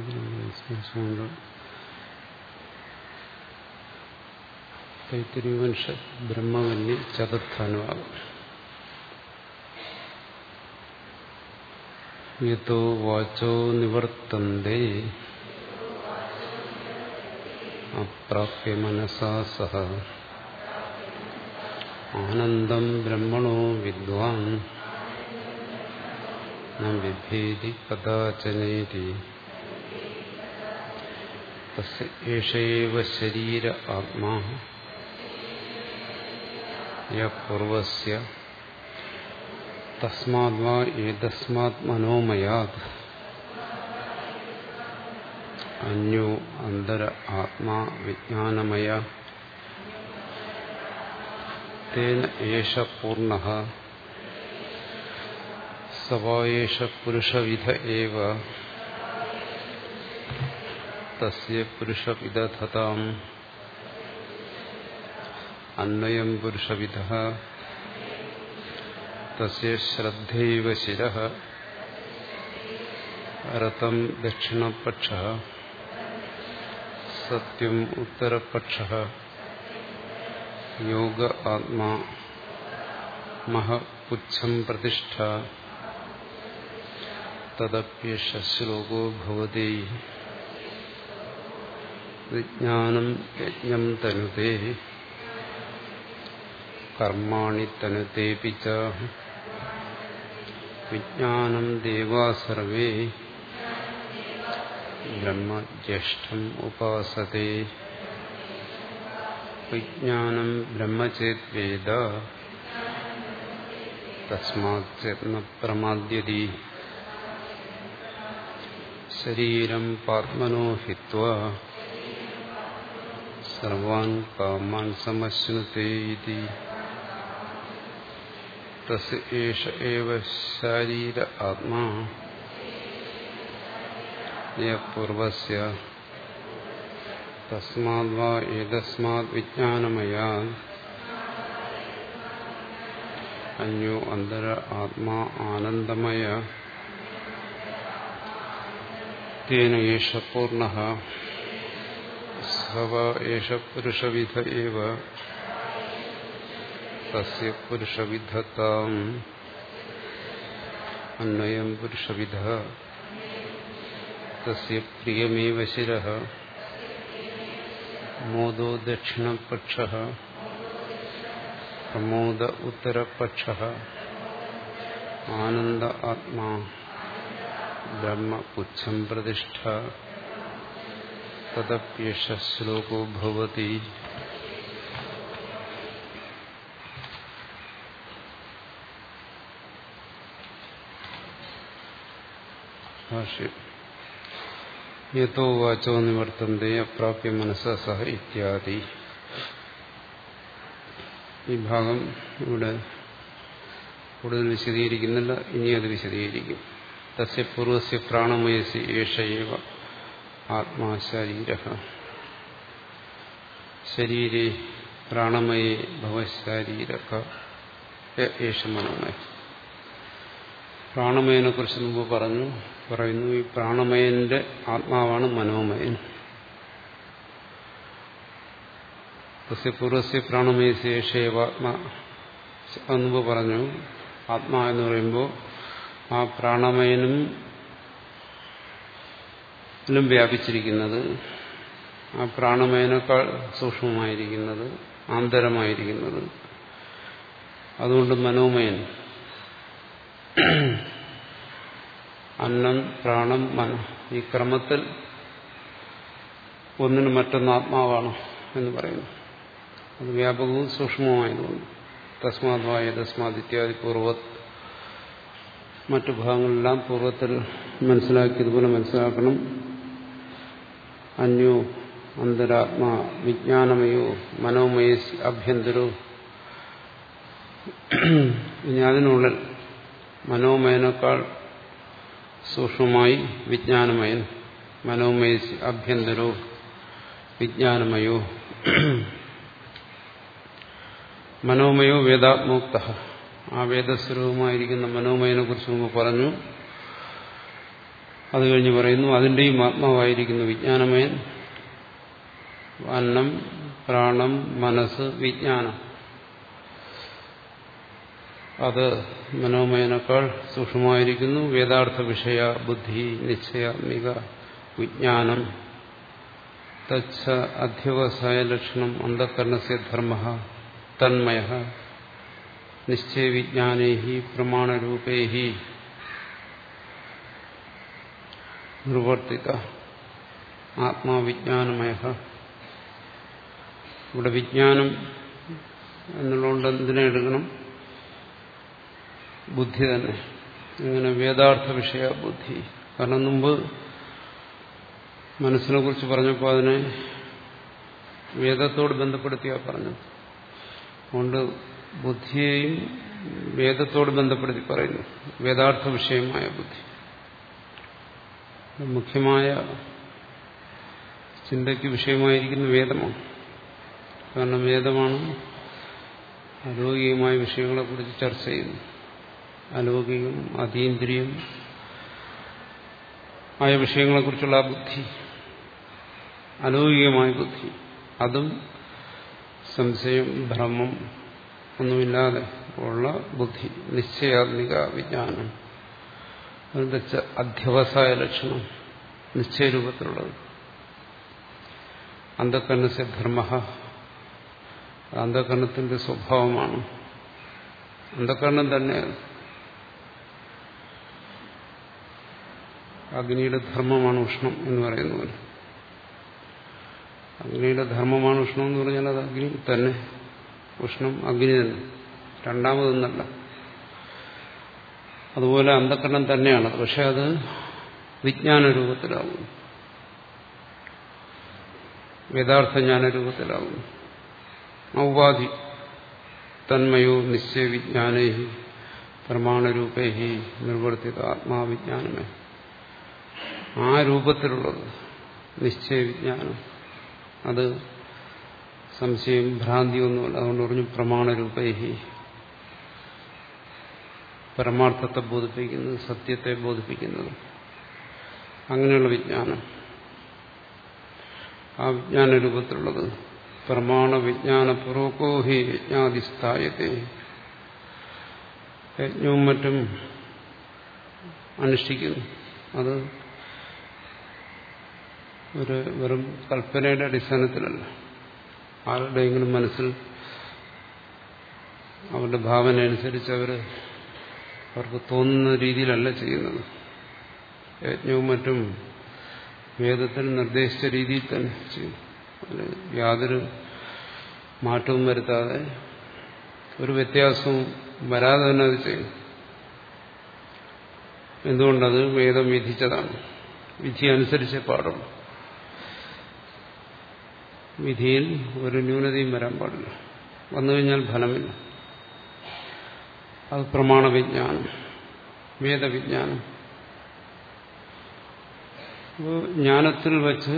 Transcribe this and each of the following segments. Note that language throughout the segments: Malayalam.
സ്മരിച്ചുകൊണ്ട് തൈത്തിരിവംശ ബ്രഹ്മവന്യ ചതുർത്ഥാനുവാദം യഥോ വാചോ നിവർത്തന്തേ. അപ്രാപ്യ മനസാ സഹ. ആനന്ദം ബ്രഹ്മണോ വിദ്വാൻ. വിഭേദി കഥാചനേതി. ഏഷേവ ശരീര ആത്മാ യൂർവസ്യ തസ്മാദ്വാ ഏതസ്മാത് മനോമയാത് അന്യോ അന്തര ആത്മാ വിജ്ഞാനമയ തേന ഏഷ പൂർണ സവായേഷ പുരുഷവിധ ഏവ തസ്യ പുരുഷവിദധതാം അന്വയം പുരുഷവിധ തസ്യ ശ്രദ്ധൈവ ശിര രഥം ദക്ഷിണപക്ഷ സത്യം ഉത്തരപക്ഷ യോഗ ആത്മാ മഹപുച്ഛം പ്രതിഷ്ഠ തദപ്യഷ ശ്ലോകോ ഭവതി വിജ്ഞാനം യജ്ഞം തനുതേ കർമാണി തനുതേപി ച വിജ്ഞാനം ദേവാ സർവേ ബ്രഹ്മജ്യേഷ്ഠം ഉപാസത്തെ വിജ്ഞാനം ബ്രഹ്മചേദ്വേദ തസ്മാത് പ്രമാദ്യതി ശരീരം പാത്മനോ ഹിത്വ സർവാൻ കാമാൻ സമശ്നുതേ ഇതി തസ് ഏഷ ഏവ ശരീര ആത്മാ പൂർവസ്യ തസ്മാത് വാ ഏതസ്മാത് വിജ്ഞാനമയാ അന്യോ അന്തര ആത്മാ ആനന്ദമയ തേന ഏഷ പൂർണ സവ ഏഷ പുരുഷവിധ ഏവ തസ്യ പുരുഷവിധതാം അന്വയം പുരുഷവിധ തസ്യ പ്രിയമേവ ശിര മോദോ ദക്ഷിണപക്ഷ പ്രമോദ ഉത്തരപക്ഷ ആനന്ദ ആത്മാ ബ്രഹ്മപുച്ഛം പ്രതിഷ്ഠ ശ്ലോകോ ഭവതി ഭാഷ്യം യഥോ വാചോ നിവർത്തന്തേ അപ്രാപ്യ മനസ്സ സഹ ഇത്യാദി ഈ ഭാഗം ഇവിടെ കൂടുതൽ വിശദീകരിക്കുന്നില്ല ഇനി അത് വിശദീകരിക്കും. തസ്യ പൂർവസ്യ പ്രാണമയസി ഏഷയേവ ആത്മാ ശരീര ശരീരേ പ്രാണമയേ ഭവശരീരക പ്രാണമയനെ കുറിച്ച് മുമ്പ് പറഞ്ഞു പറയുന്നു ഈ പ്രാണമയന്റെ ആത്മാവാണ് മനോമയൻ. തസ്യ പൂർവസ്യ പ്രാണമയശേഷേവാത്മാ മുമ്പ് പറഞ്ഞു ആത്മാ എന്ന് പറയുമ്പോൾ ആ പ്രാണമയനും വ്യാപിച്ചിരിക്കുന്നത് ആ പ്രാണമയനേക്കാൾ സൂക്ഷ്മമായിരിക്കുന്നത് ആന്തരമായിരിക്കുന്നത്. അതുകൊണ്ട് മനോമയൻ. അന്നം പ്രാണം മന. ഈ ക്രമത്തിൽ ഒന്നിന് മറ്റൊന്ന് ആത്മാവാണ് എന്ന് പറയുന്നു. അത് വ്യാപകവും സൂക്ഷ്മവുമായതുകൊണ്ട്. തസ്മാദ്വായ തസ്മാത് ഇത്യാദി പൂർവത് മറ്റു ഭാഗങ്ങളെല്ലാം പൂർവത്തിൽ മനസ്സിലാക്കിയതുപോലെ മനസ്സിലാക്കണം. അന്യോ അന്തരാത്മാ വിജ്ഞാനമയോ മനോമയ അഭ്യന്തരോ ഇനി അതിനുള്ളിൽ മനോമയനേക്കാൾ സൂക്ഷ്മമായി വിജ്ഞാനമയൻ മനോമയ അഭ്യന്തരോ വിജ്ഞാനമയോ. മനോമയോ വേദാത്മോക്ത. ആ വേദസ്വരൂപമായിരിക്കുന്ന മനോമയനെ കുറിച്ച് മുമ്പ് പറഞ്ഞു. അത് കഴിഞ്ഞ് പറയുന്നു അതിന്റെയും ആത്മാവായിരിക്കുന്നു വിജ്ഞാനമയൻ അന്നം പ്രാണം മനസ്സ് വിജ്ഞാനം. അത് മനോമയനേക്കാൾ സൂക്ഷ്മമായിരിക്കുന്നു. വേദാർത്ഥ വിഷയ ബുദ്ധി നിശ്ചയാത്മിക വിജ്ഞാനം. തച്ച അധ്യവസായ ലക്ഷണം അന്ധകരണസ്യ ധർമ്മ തന്മയ നിശ്ചയ വിജ്ഞാനേഹി പ്രമാണരൂപൈ നിർവർത്തിത. ആത്മാവിജ്ഞാനമയ ഇവിടെ വിജ്ഞാനം എന്നുള്ളതുകൊണ്ട് എന്തിനെ എടുക്കണം? ബുദ്ധി തന്നെ. ഇങ്ങനെ വേദാർത്ഥ വിഷയ ബുദ്ധി. കാരണം മുമ്പ് മനസ്സിനെ കുറിച്ച് പറഞ്ഞപ്പോൾ അതിനെ വേദത്തോട് ബന്ധപ്പെടുത്തിയാ പറഞ്ഞത്. അതുകൊണ്ട് ബുദ്ധിയെയും വേദത്തോട് ബന്ധപ്പെടുത്തി പറയുന്നു. വേദാർത്ഥ വിഷയമായ ബുദ്ധി. മുഖ്യമായ ചിന്തയ്ക്ക് വിഷയമായിരിക്കുന്ന വേദമാണ്. കാരണം വേദമാണ് അലൗകികമായ വിഷയങ്ങളെക്കുറിച്ച് ചർച്ച ചെയ്യുന്നു. അലൗകികം അതീന്ദ്രിയം ആയ വിഷയങ്ങളെക്കുറിച്ചുള്ള ബുദ്ധി അലൗകികമായ ബുദ്ധി. അതും സംശയം ഭ്രമം ഒന്നുമില്ലാതെ ഉള്ള ബുദ്ധി നിശ്ചയാത്മിക വിജ്ഞാനം. അതിന്റെ അധ്യവസായ ലക്ഷണം നിശ്ചയരൂപത്തിലുള്ളത്. അന്ധകരണസ്യ ധർമ്മ. അന്ധകരണത്തിന്റെ സ്വഭാവമാണ്. അന്ധകരണം തന്നെ അഗ്നിയുടെ ധർമ്മമാണ് ഉഷ്ണം എന്ന് പറയുന്ന പോലെ. അഗ്നിയുടെ ധർമ്മമാണ് ഉഷ്ണം എന്ന് പറഞ്ഞാൽ അത് അഗ്നി തന്നെ. ഉഷ്ണം അഗ്നി തന്നെ. രണ്ടാമതൊന്നല്ല. അതുപോലെ അന്ധകരണം തന്നെയാണ്. പക്ഷെ അത് വിജ്ഞാന രൂപത്തിലാവുന്നു യഥാർത്ഥ ജ്ഞാന രൂപത്തിലാകും ഔപാധി തന്മയോ നിശ്ചയവിജ്ഞാനേ പ്രമാണരൂപേ നിർവർത്തിത ആത്മാവിജ്ഞാനമേ. ആ രൂപത്തിലുള്ളത് നിശ്ചയവിജ്ഞാനം അത് സംശയം ഭ്രാന്തിയൊന്നുമല്ല അതുകൊണ്ട് പറഞ്ഞു പ്രമാണരൂപൈഹി. പരമാർത്ഥത്തെ ബോധിപ്പിക്കുന്നത് സത്യത്തെ ബോധിപ്പിക്കുന്നത്. അങ്ങനെയുള്ള വിജ്ഞാനം. ആ വിജ്ഞാന രൂപത്തിലുള്ളത്. പ്രമാണ വിജ്ഞാനപൂർവകോ ഹി യജ്ഞാതിസ്ഥായത്തെ യജ്ഞവും മറ്റും അനുഷ്ഠിക്കുന്നു. അത് ഒരു വെറും കൽപ്പനയുടെ അടിസ്ഥാനത്തിലല്ല. ആരുടെയെങ്കിലും മനസ്സിൽ അവരുടെ ഭാവന അനുസരിച്ച് അവർ അവർക്ക് തോന്നുന്ന രീതിയിലല്ല ചെയ്യുന്നത്. യജ്ഞവും മറ്റും വേദത്തിൽ നിർദ്ദേശിച്ച രീതിയിൽ തന്നെ ചെയ്യും. അതിൽ യാതൊരു മാറ്റവും വരുത്താതെ ഒരു വ്യത്യാസവും വരാതെ തന്നെ അത് ചെയ്യും. എന്തുകൊണ്ടത് വേദം വിധിച്ചതാണ്. വിധി അനുസരിച്ചേ പാടുള്ളൂ. വിധിയിൽ ഒരു ന്യൂനതയും വരാൻ പാടില്ല. വന്നു കഴിഞ്ഞാൽ ഫലമില്ല. അത് പ്രമാണവിജ്ഞാനം വേദവിജ്ഞാനം. അപ്പോൾ ജ്ഞാനത്തിൽ വച്ച്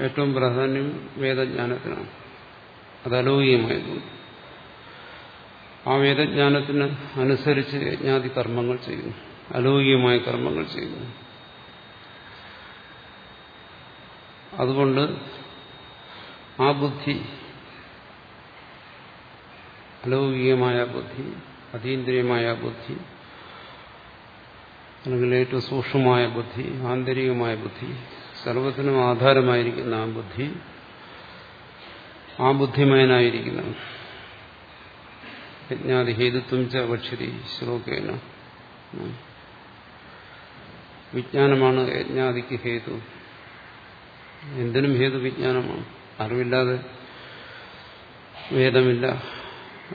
ഏറ്റവും പ്രാധാന്യം വേദജ്ഞാനത്തിനാണ്. അത് അലൗകികമായതുകൊണ്ട് ആ വേദജ്ഞാനത്തിന് അനുസരിച്ച് യജ്ഞാതി കർമ്മങ്ങൾ ചെയ്യുന്നു. അലൗകികമായ കർമ്മങ്ങൾ ചെയ്യുന്നു. അതുകൊണ്ട് ആ ബുദ്ധി അലൗകികമായ ബുദ്ധി അതീന്ദ്രിയമായ ബുദ്ധി അല്ലെങ്കിൽ ഏറ്റവും സൂക്ഷ്മമായ ബുദ്ധി ആന്തരികമായ ബുദ്ധി സർവത്തിനും ആധാരമായിരിക്കുന്ന ആ ബുദ്ധി ആ ബുദ്ധിമയനായിരിക്കുന്നു യജ്ഞാതി ഹേതുത്വം ച ഭക്ഷ്യതി ശ്ലോകേന. വിജ്ഞാനമാണ് യജ്ഞാതിക്ക് ഹേതു. എന്തിനും ഹേതു വിജ്ഞാനമാണ്. അറിവില്ലാതെ വേദമില്ല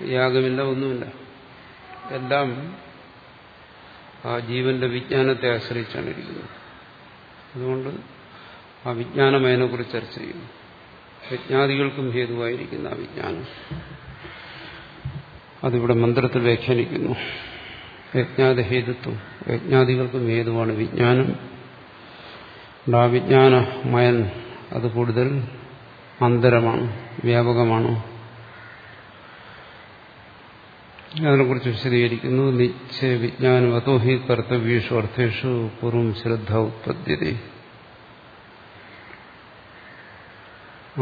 യാഗമില്ല ഒന്നുമില്ല. എല്ലാം ആ ജീവന്റെ വിജ്ഞാനത്തെ ആശ്രയിച്ചാണ് ഇരിക്കുന്നത്. അതുകൊണ്ട് ആ വിജ്ഞാനം അതിനെക്കുറിച്ച് ചർച്ച ചെയ്യുന്നു. വിജ്ഞാതികൾക്കും ഹേതുവായിരിക്കുന്ന ആ വിജ്ഞാനം. അതിവിടെ മന്ത്രത്തിൽ വ്യാഖ്യാനിക്കുന്നു. യജ്ഞാത ഹേതുത്വം. യജ്ഞാദികൾക്കും ഹേതുവാണ് വിജ്ഞാനം. ആ വിജ്ഞാനമയൻ അത് കൂടുതൽ അന്തരമാണ് വ്യാപകമാണ്. അതിനെക്കുറിച്ച് വിശദീകരിക്കുന്നു. നിശ്ചയ വിജ്ഞാനം അതോ ഹി കർത്തവ്യേഷു അർത്ഥേഷു പൂർവം ശ്രദ്ധ ഉത്പദ്യത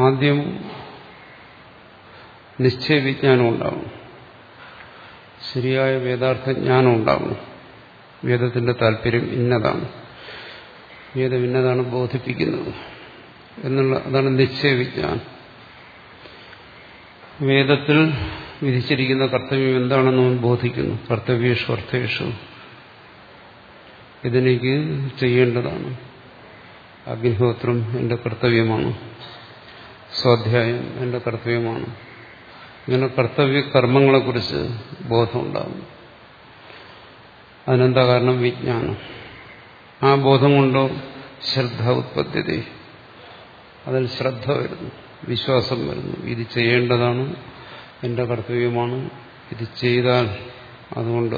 ആദ്യം നിശ്ചയ വിജ്ഞാനം ഉണ്ടാവും ശരിയായ വേദാർത്ഥ ജ്ഞാനം ഉണ്ടാവും വേദത്തിന്റെ താല്പര്യം ഇന്നതാണ്. വേദം ഇന്നതാണ് ബോധിപ്പിക്കുന്നത്. എന്നുള്ള അതാണ് നിശ്ചയ വിജ്ഞാനം. വേദത്തിൽ വിധിച്ചിരിക്കുന്ന കർത്തവ്യം എന്താണെന്ന് അവൻ ബോധിക്കുന്നു. കർത്തവ്യേഷു അർത്ഥേഷു. ഇതെനിക്ക് ചെയ്യേണ്ടതാണ് അഗ്നിഹോത്രം എന്റെ കർത്തവ്യമാണ്. സ്വാധ്യായം എന്റെ കർത്തവ്യമാണ്. ഇങ്ങനെ കർത്തവ്യ കർമ്മങ്ങളെക്കുറിച്ച് ബോധമുണ്ടാകുന്നു. അതിനെന്താ കാരണം? വിജ്ഞാനം. ആ ബോധം കൊണ്ടോ ശ്രദ്ധ ഉത്പത്തി അതിൽ ശ്രദ്ധ വരുന്നു. വിശ്വാസം വരുന്നു. ഇത് ചെയ്യേണ്ടതാണ്. എന്റെ കർത്തവ്യമാണ്. ഇത് ചെയ്താൽ അതുകൊണ്ട്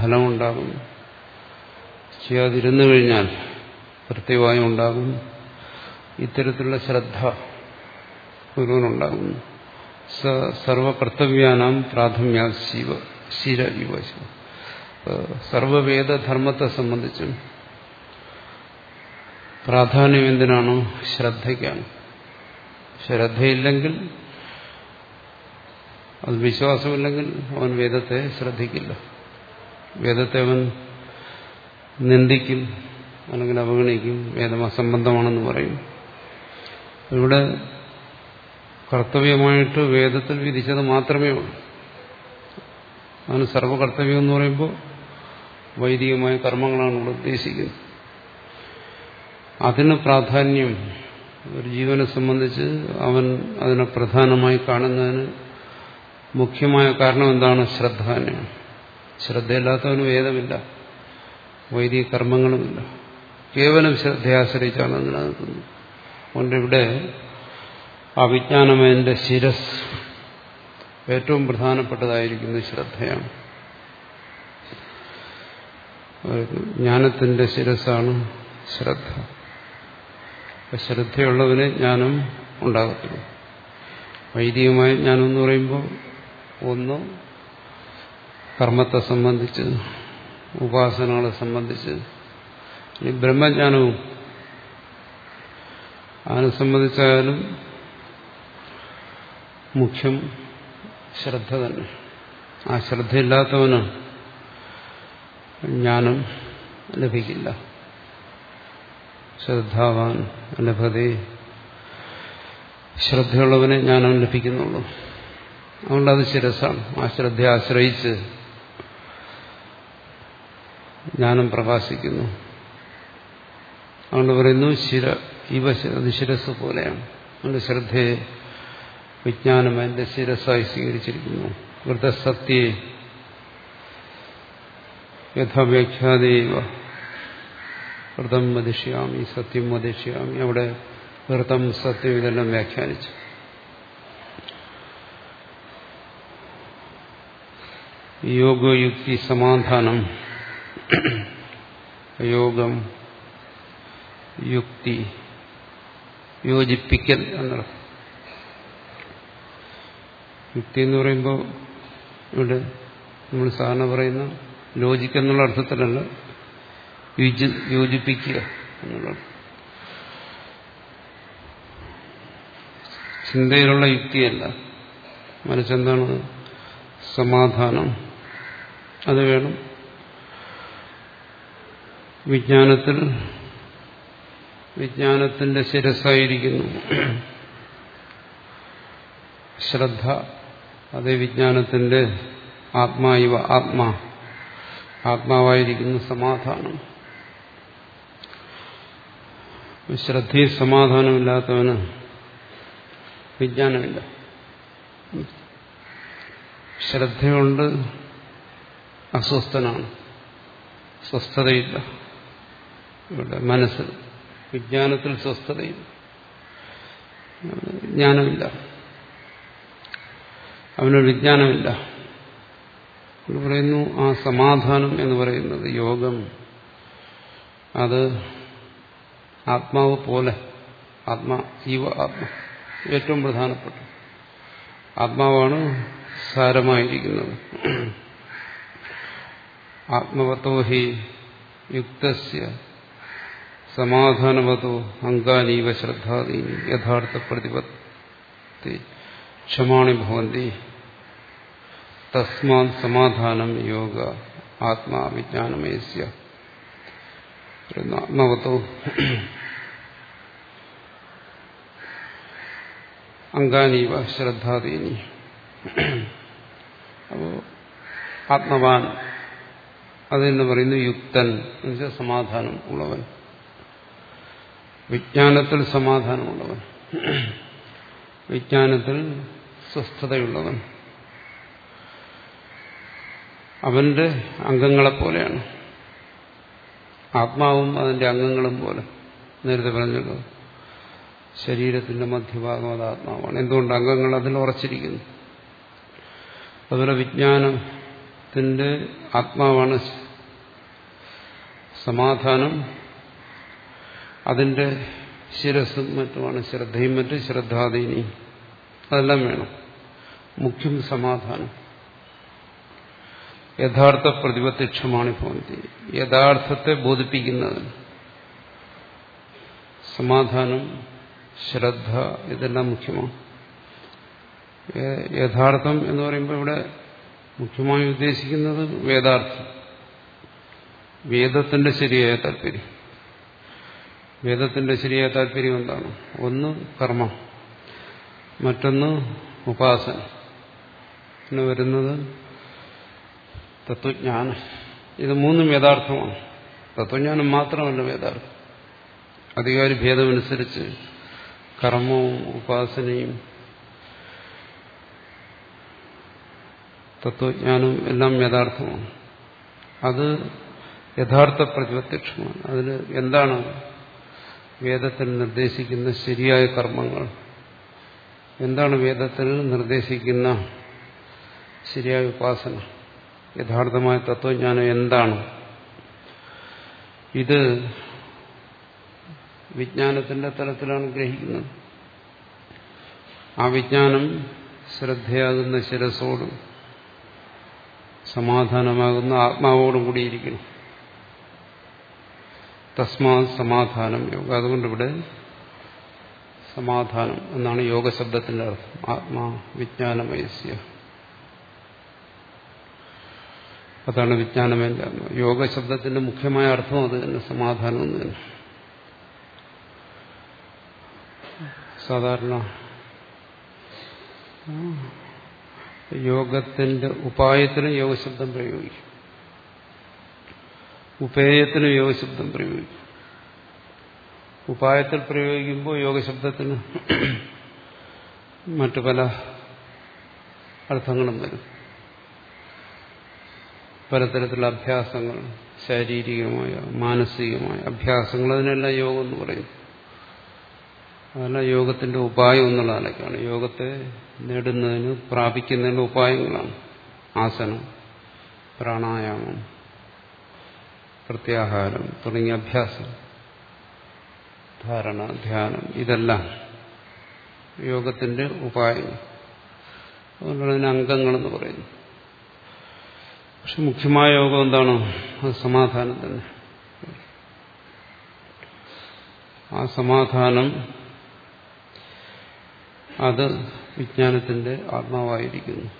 ഫലമുണ്ടാകും ചെയ്യാതിരുന്നു കഴിഞ്ഞാൽ പ്രത്യവായം ഉണ്ടാകും ഇത്തരത്തിലുള്ള ശ്രദ്ധ ഗുരുവിനുണ്ടാകുന്നു സർവകർത്തവ്യാനാം പ്രാഥമ്യ ശിവ ശിര ഇവ സർവവേദധർമ്മത്തെ സംബന്ധിച്ചും പ്രാധാന്യം എന്തിനാണോ ശ്രദ്ധയ്ക്കാണ്. ശ്രദ്ധയില്ലെങ്കിൽ അത് വിശ്വാസമില്ലെങ്കിൽ അവൻ വേദത്തെ ശ്രദ്ധിക്കില്ല. വേദത്തെ അവൻ നിന്ദിക്കും അല്ലെങ്കിൽ അവഗണിക്കും. വേദം അസംബന്ധമാണെന്ന് പറയും. ഇവിടെ കർത്തവ്യമായിട്ട് വേദത്തിൽ വിധിച്ചത് മാത്രമേ ഉള്ളൂ. അതിന് സർവകർത്തവ്യം എന്ന് പറയുമ്പോൾ വൈദികമായ കർമ്മങ്ങളാണ് ഇവിടെ ഉദ്ദേശിക്കുന്നത്. അതിന് പ്രാധാന്യം ഒരു ജീവനെ സംബന്ധിച്ച് അവൻ അതിനെ പ്രധാനമായി കാണുന്നതിന് മുഖ്യമായ കാരണം എന്താണ്? ശ്രദ്ധ തന്നെയാണ്. ശ്രദ്ധയില്ലാത്തവന് വേദമില്ല. വൈദിക കർമ്മങ്ങളുമില്ല. കേവലം ശ്രദ്ധയെ ആശ്രയിച്ചാണ് നിലനിൽക്കുന്നത് അതുകൊണ്ട് ഇവിടെ അവിജ്ഞാനമതിന്റെ ശിരസ് ഏറ്റവും പ്രധാനപ്പെട്ടതായിരിക്കുന്നത് ശ്രദ്ധയാണ്. ജ്ഞാനത്തിന്റെ ശിരസാണ് ശ്രദ്ധ. ശ്രദ്ധയുള്ളവന് ജ്ഞാനം ഉണ്ടാകത്തുള്ളൂ. വൈദികമായ ജ്ഞാനം എന്ന് പറയുമ്പോൾ ഒന്ന് കർമ്മത്തെ സംബന്ധിച്ച് ഉപാസനകളെ സംബന്ധിച്ച് ഇനി ബ്രഹ്മജ്ഞാനവും അതിനെ സംബന്ധിച്ചായാലും മുഖ്യം ശ്രദ്ധ തന്നെ. ആ ശ്രദ്ധയില്ലാത്തവന് ജ്ഞാനം ലഭിക്കില്ല. ശ്രദ്ധാവാൻ ലഭതേ ശ്രദ്ധയുള്ളവനെ ജ്ഞാനം ലഭിക്കുന്നുള്ളൂ. അതുകൊണ്ട് അത് ശിരസാണ്. ആ ശ്രദ്ധയെ ആശ്രയിച്ച് ജ്ഞാനം പ്രകാശിക്കുന്നു. അതുകൊണ്ട് പറയുന്നു ശിര ഇവ അത് ശിരസ് പോലെയാണ്. അതുകൊണ്ട് ശ്രദ്ധയെ വിജ്ഞാനം അതിന്റെ ശിരസായി സ്വീകരിച്ചിരിക്കുന്നു. വൃതസത്യേ യഥാവ്യാഖ്യാതേവ. വ്രതം വധിഷ്യാമി സത്യം വധിഷ്യാമി. അവിടെ വ്രതം സത്യം ഇതെല്ലാം വ്യാഖ്യാനിച്ചു. യോഗയുക്തി സമാധാനം യോഗം യുക്തി യോജിപ്പിക്കൽ എന്നുള്ളത് യുക്തി എന്ന് പറയുമ്പോൾ ഇവിടെ നമ്മൾ സാധാരണ പറയുന്ന ലോജിക്ക് എന്നുള്ള അർത്ഥത്തിലല്ല യോജിപ്പിക്കുക എന്നുള്ള ചിന്തയിലുള്ള യുക്തിയല്ല. മറിച്ചെന്താണ് സമാധാനം. അത് വേണം. വിജ്ഞാനത്തിൽ വിജ്ഞാനത്തിന്റെ ശിരസായിരിക്കുന്നു. ശ്രദ്ധ അതേ വിജ്ഞാനത്തിന്റെ ആത്മാവ ആത്മാ. ആത്മാവായിരിക്കുന്നു സമാധാനം. ശ്രദ്ധയിൽ സമാധാനമില്ലാത്തവന് വിജ്ഞാനമില്ല. ശ്രദ്ധയുണ്ട് അസ്വസ്ഥനാണ്. സ്വസ്ഥതയില്ല. ഇവിടെ മനസ്സിൽ വിജ്ഞാനത്തിൽ സ്വസ്ഥതയില്ല. ജ്ഞാനമില്ല. അവനൊരു വിജ്ഞാനമില്ല. പറയുന്നു ആ സമാധാനം എന്ന് പറയുന്നത് യോഗം. അത് ആത്മാവ് പോലെ ആത്മാ ജീവ ആത്മ ഏറ്റവും പ്രധാനപ്പെട്ട ആത്മാവാണ് സാരമായിരിക്കുന്നത്. ആത്മവത്തോ ഹി യുക്തസ്യ സമാധാനവതോ അങ്കാനീവ ശ്രദ്ധാദീനി യഥാർത്ഥ പ്രതിപത്തി ക്ഷമാണി ഭവന്തി തസ്മാൻ സമാധാനം യോഗ ആത്മാവിജ്ഞാനമേസ്യ ആത്മവത്തോ അങ്കാനീവ ശ്രദ്ധാദീനി അപ്പോ ആത്മവാൻ അതെന്ന് പറയുന്നു യുക്തൻ എന്നുവെച്ചാൽ സമാധാനം ഉള്ളവൻ. വിജ്ഞാനത്തിൽ സമാധാനമുള്ളവൻ വിജ്ഞാനത്തിൽ സ്വസ്ഥതയുള്ളവൻ. അവന്റെ അംഗങ്ങളെപ്പോലെയാണ്. ആത്മാവും അതിന്റെ അംഗങ്ങളും പോലെ. നേരത്തെ പറഞ്ഞല്ലോ ശരീരത്തിന്റെ മധ്യഭാഗം അത് ആത്മാവാണ്. എന്തുകൊണ്ട് അംഗങ്ങൾ അതിൽ ഉറച്ചിരിക്കുന്നു? അതുപോലെ വിജ്ഞാനത്തിന്റെ ആത്മാവാണ് സമാധാനം അതിന്റെ ശിരസും മറ്റുമാണ് ശ്രദ്ധയും മറ്റും ശ്രദ്ധാധീനി അതെല്ലാം വേണം. മുഖ്യം സമാധാനം. യഥാർത്ഥ പ്രതിപത്യക്ഷമാണ് ഭവന്തി യഥാർത്ഥത്തെ ബോധിപ്പിക്കുന്നതിന് സമാധാനം ശ്രദ്ധ ഇതെല്ലാം മുഖ്യമാണ്. യഥാർത്ഥം എന്ന് പറയുമ്പോൾ ഇവിടെ മുഖ്യമായി ഉദ്ദേശിക്കുന്നത് വേദാർത്ഥം. വേദത്തിന്റെ ശരിയായ താല്പര്യം. വേദത്തിന്റെ ശരിയായ താല്പര്യം എന്താണ്? ഒന്ന് കർമ്മം. മറ്റൊന്ന് ഉപാസന. പിന്നെ വരുന്നത് തത്വജ്ഞാനം. ഇത് മൂന്നും യഥാർത്ഥമാണ്. തത്വജ്ഞാനം മാത്രമല്ല വേദാർത്ഥം. അധികാരി ഭേദമനുസരിച്ച് കർമ്മവും ഉപാസനയും തത്വജ്ഞാനവും എല്ലാം യഥാർത്ഥമാണ്. അത് യഥാർത്ഥ പ്രതിപ്രത്യക്ഷമാണ് അതിന് എന്താണ് വേദത്തിൽ നിർദ്ദേശിക്കുന്ന ശരിയായ കർമ്മങ്ങൾ? എന്താണ് വേദത്തിൽ നിർദ്ദേശിക്കുന്ന ശരിയായ ഉപാസന? യഥാർത്ഥമായ തത്വജ്ഞാനം എന്താണ്? ഇത് വിജ്ഞാനത്തിന്റെ തലത്തിലാണ് ഗ്രഹിക്കുന്നത്. ആ വിജ്ഞാനം ശ്രദ്ധയാകുന്ന ശിരസോടും സമാധാനമാകുന്ന ആത്മാവോടും കൂടിയിരിക്കണം തസ്മാ സമാധാനം യോഗ. അതുകൊണ്ട് ഇവിടെ സമാധാനം എന്നാണ് യോഗ ശബ്ദത്തിന്റെ അർത്ഥം. ആത്മാ വിജ്ഞാനമയസ്യ. അതാണ് വിജ്ഞാനമേന്റെ യോഗ ശബ്ദത്തിന്റെ മുഖ്യമായ അർത്ഥം അത് തന്നെ സമാധാനം എന്ന് തന്നെ. സാധാരണ യോഗത്തിന്റെ ഉപായത്തിന് യോഗശബ്ദം പ്രയോഗിക്കും. ഉപേയത്തിന് യോഗശബ്ദം പ്രയോഗിക്കും. ഉപായത്തിൽ പ്രയോഗിക്കുമ്പോൾ യോഗശബ്ദത്തിന് മറ്റു പല അർത്ഥങ്ങളും വരും. പലതരത്തിലുള്ള അഭ്യാസങ്ങൾ ശാരീരികമായ മാനസികമായ അഭ്യാസങ്ങൾ അതിനെല്ലാം യോഗം എന്ന് പറയും. അതെല്ലാം യോഗത്തിന്റെ ഉപായം എന്നുള്ള നിലയ്ക്കാണ് യോഗത്തെ നേടുന്നതിന് പ്രാപിക്കുന്നതിന് ഉപായങ്ങളാണ്. ആസനം പ്രാണായാമം പ്രത്യാഹാരം തുടങ്ങിയ അഭ്യാസം ധാരണ ധ്യാനം ഇതെല്ലാം യോഗത്തിന്റെ ഉപായം. അതുകൊണ്ടാണ് അതിന് അംഗങ്ങളെന്ന് പറയുന്നത്. പക്ഷെ മുഖ്യമായ യോഗം എന്താണ്? അത് സമാധാനം തന്നെ. ആ സമാധാനം അത് വിജ്ഞാനത്തിന്റെ ആത്മാവായിരിക്കുന്നു.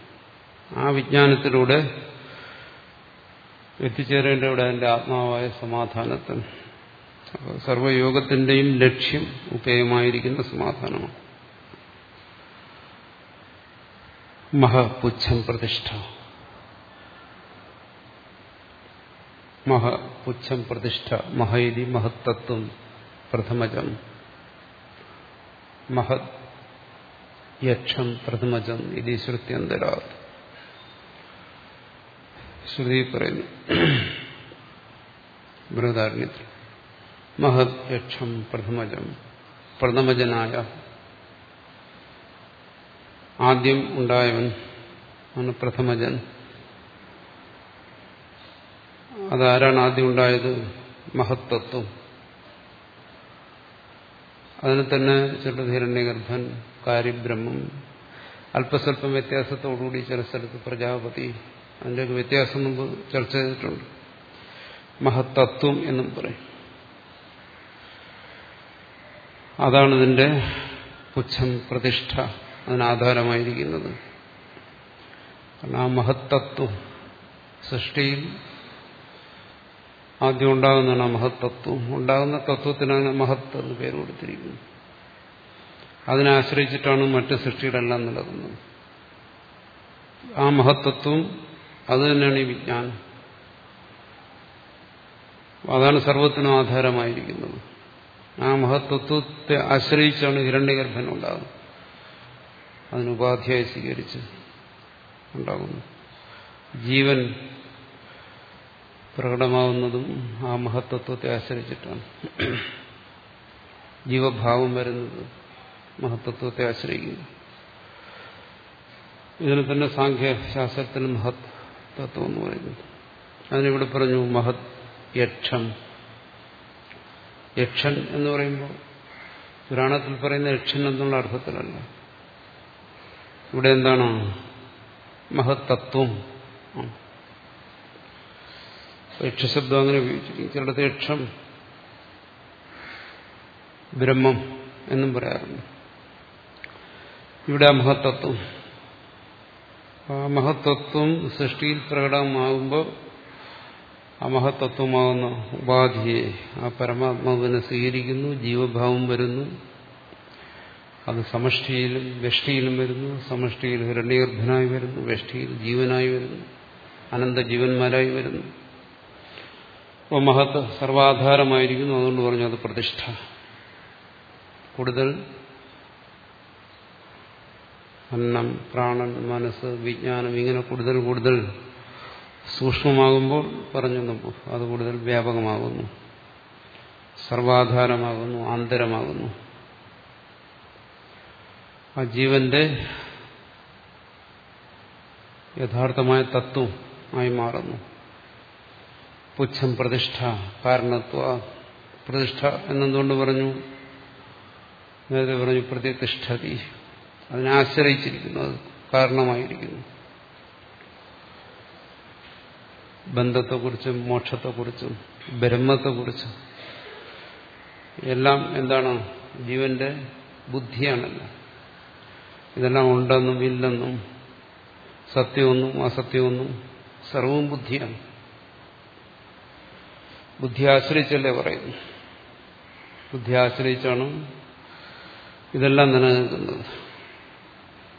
ആ വിജ്ഞാനത്തിലൂടെ എത്തിച്ചേരേണ്ട ഇവിടെ അതിന്റെ ആത്മാവായ സമാധാനത്തിന് അപ്പോൾ സർവയോഗത്തിന്റെയും ലക്ഷ്യം ഉപേയമായിരിക്കുന്ന സമാധാനമാണ്. മഹപുച്ഛം പ്രതിഷ്ഠ. മഹപുച്ഛം പ്രതിഷ്ഠ. മഹൈതി മഹത്തത്വം പ്രഥമജം. മഹത് യക്ഷം പ്രഥമജം ഇതി ശ്രുത്യന്തരാത്. ശ്രുതി പറയുന്നു. ബൃഹദാരണ്യത്തിൽ. മഹത് യക്ഷം പ്രഥമജം പ്രഥമജനായ. ആദ്യം ഉണ്ടായവൻ ആണ് പ്രഥമജൻ. അതാരാണ് ആദ്യം ഉണ്ടായത്? മഹത്തത്വം അതിന് തന്നെ ചെറുധീരണ്യഗർഭൻ കാര്യബ്രഹ്മം അല്പസ്വല്പം വ്യത്യാസത്തോടുകൂടി ചില സ്ഥലത്ത് പ്രജാപതി അതിന്റെയൊക്കെ വ്യത്യാസം മുമ്പ് ചർച്ച ചെയ്തിട്ടുണ്ട്. മഹത്തത്വം എന്നും പറയും. അതാണ് ഇതിന്റെ പുച്ഛം പ്രതിഷ്ഠ. അതിനാധാരമായിരിക്കുന്നത് കാരണം ആ മഹത്തത്വം സൃഷ്ടിയിൽ ആദ്യം ഉണ്ടാകുന്നതാണ് ആ മഹത്തത്വം. ഉണ്ടാകുന്ന തത്വത്തിനാണ് മഹത്ത് എന്ന് പേര് കൊടുത്തിരിക്കുന്നത്. അതിനെ ആശ്രയിച്ചിട്ടാണ് മറ്റ് സൃഷ്ടികളെല്ലാം നടക്കുന്നത് ആ മഹത്തത്വം അത് തന്നെയാണ് ഈ വിജ്ഞാനം. അതാണ് സർവത്തിനും ആധാരമായിരിക്കുന്നത്. ആ മഹത്വത്വത്തെ ആശ്രയിച്ചാണ് ഹിരണ്യഗർഭൻ ഉണ്ടാകുന്നത്. അതിന് ഉപാധിയായി സ്വീകരിച്ച് ഉണ്ടാകുന്നു. ജീവൻ പ്രകടമാവുന്നതും ആ മഹത്വത്വത്തെ ആശ്രയിച്ചിട്ടാണ്. ജീവഭാവം വരുന്നത് മഹത്വത്വത്തെ ആശ്രയിക്കുന്നു. ഇതിന് തന്നെ സാഖ്യശാസ്ത്രത്തിന് മഹത് തത്വം എന്ന് പറയുന്നത്. അതിനിവിടെ പറഞ്ഞു മഹത് യക്ഷം. യക്ഷൻ എന്ന് പറയുമ്പോൾ പുരാണത്തിൽ പറയുന്ന യക്ഷൻ എന്നുള്ള അർത്ഥത്തിലല്ല. ഇവിടെ എന്താണ്? മഹത്തത്വം. യക്ഷശബ്ദം അങ്ങനെ ഉപയോഗിച്ചിരിക്കും ചിലടത്ത് യക്ഷം ബ്രഹ്മം എന്നും പറയാറുണ്ട്. ഇവിടെ ആ മഹത്തത്വം. ആ മഹത്തത്വം സൃഷ്ടിയിൽ പ്രകടമാകുമ്പോൾ ആ മഹത്തത്വമാകുന്ന ഉപാധിയെ ആ പരമാത്മാവിനെ സ്വീകരിക്കുന്നു ജീവഭാവം വരുന്നു. അത് സമഷ്ടിയിലും വ്യഷ്ടിയിലും വരുന്നു. സമഷ്ടിയിൽ ഹിരണ്യഗർഭനായി വരുന്നു. വ്യഷ്ടിയിൽ ജീവനായി വരുന്നു. അനന്ത ജീവന്മാരായി വരുന്നു. അപ്പോൾ മഹത്ത് സർവാധാരമായിരിക്കുന്നു. അതുകൊണ്ട് പറഞ്ഞു അത് പ്രതിഷ്ഠ. കൂടുതൽ അന്നം പ്രാണൻ മനസ്സ് വിജ്ഞാനം ഇങ്ങനെ കൂടുതൽ കൂടുതൽ സൂക്ഷ്മമാകുമ്പോൾ പറഞ്ഞു അത് കൂടുതൽ വ്യാപകമാകുന്നു. സർവാധാരമാകുന്നു ആന്തരമാകുന്നു. ആ ജീവന്റെ യഥാർത്ഥമായ തത്വം ആയി മാറുന്നു. പുച്ഛം പ്രതിഷ്ഠ കാരണത്വ പ്രതിഷ്ഠ എന്നെന്തുകൊണ്ട് പറഞ്ഞു? നേരത്തെ പറഞ്ഞു പ്രതിഷ്ഠതി. അതിനെ ആശ്രയിച്ചിരിക്കുന്നു അത് കാരണമായിരിക്കുന്നു. ബന്ധത്തെക്കുറിച്ചും മോക്ഷത്തെക്കുറിച്ചും ബ്രഹ്മത്തെക്കുറിച്ചും എല്ലാം എന്താണ് ജീവന്റെ ബുദ്ധിയാണല്ലോ. ഇതെല്ലാം ഉണ്ടെന്നും ഇല്ലെന്നും സത്യമൊന്നും അസത്യമൊന്നും സർവവും ബുദ്ധിയാണ്. ബുദ്ധി ആശ്രയിച്ചല്ലേ പറയുന്നു. ബുദ്ധി ആശ്രയിച്ചാണ് ഇതെല്ലാം നിലനിൽക്കുന്നത്.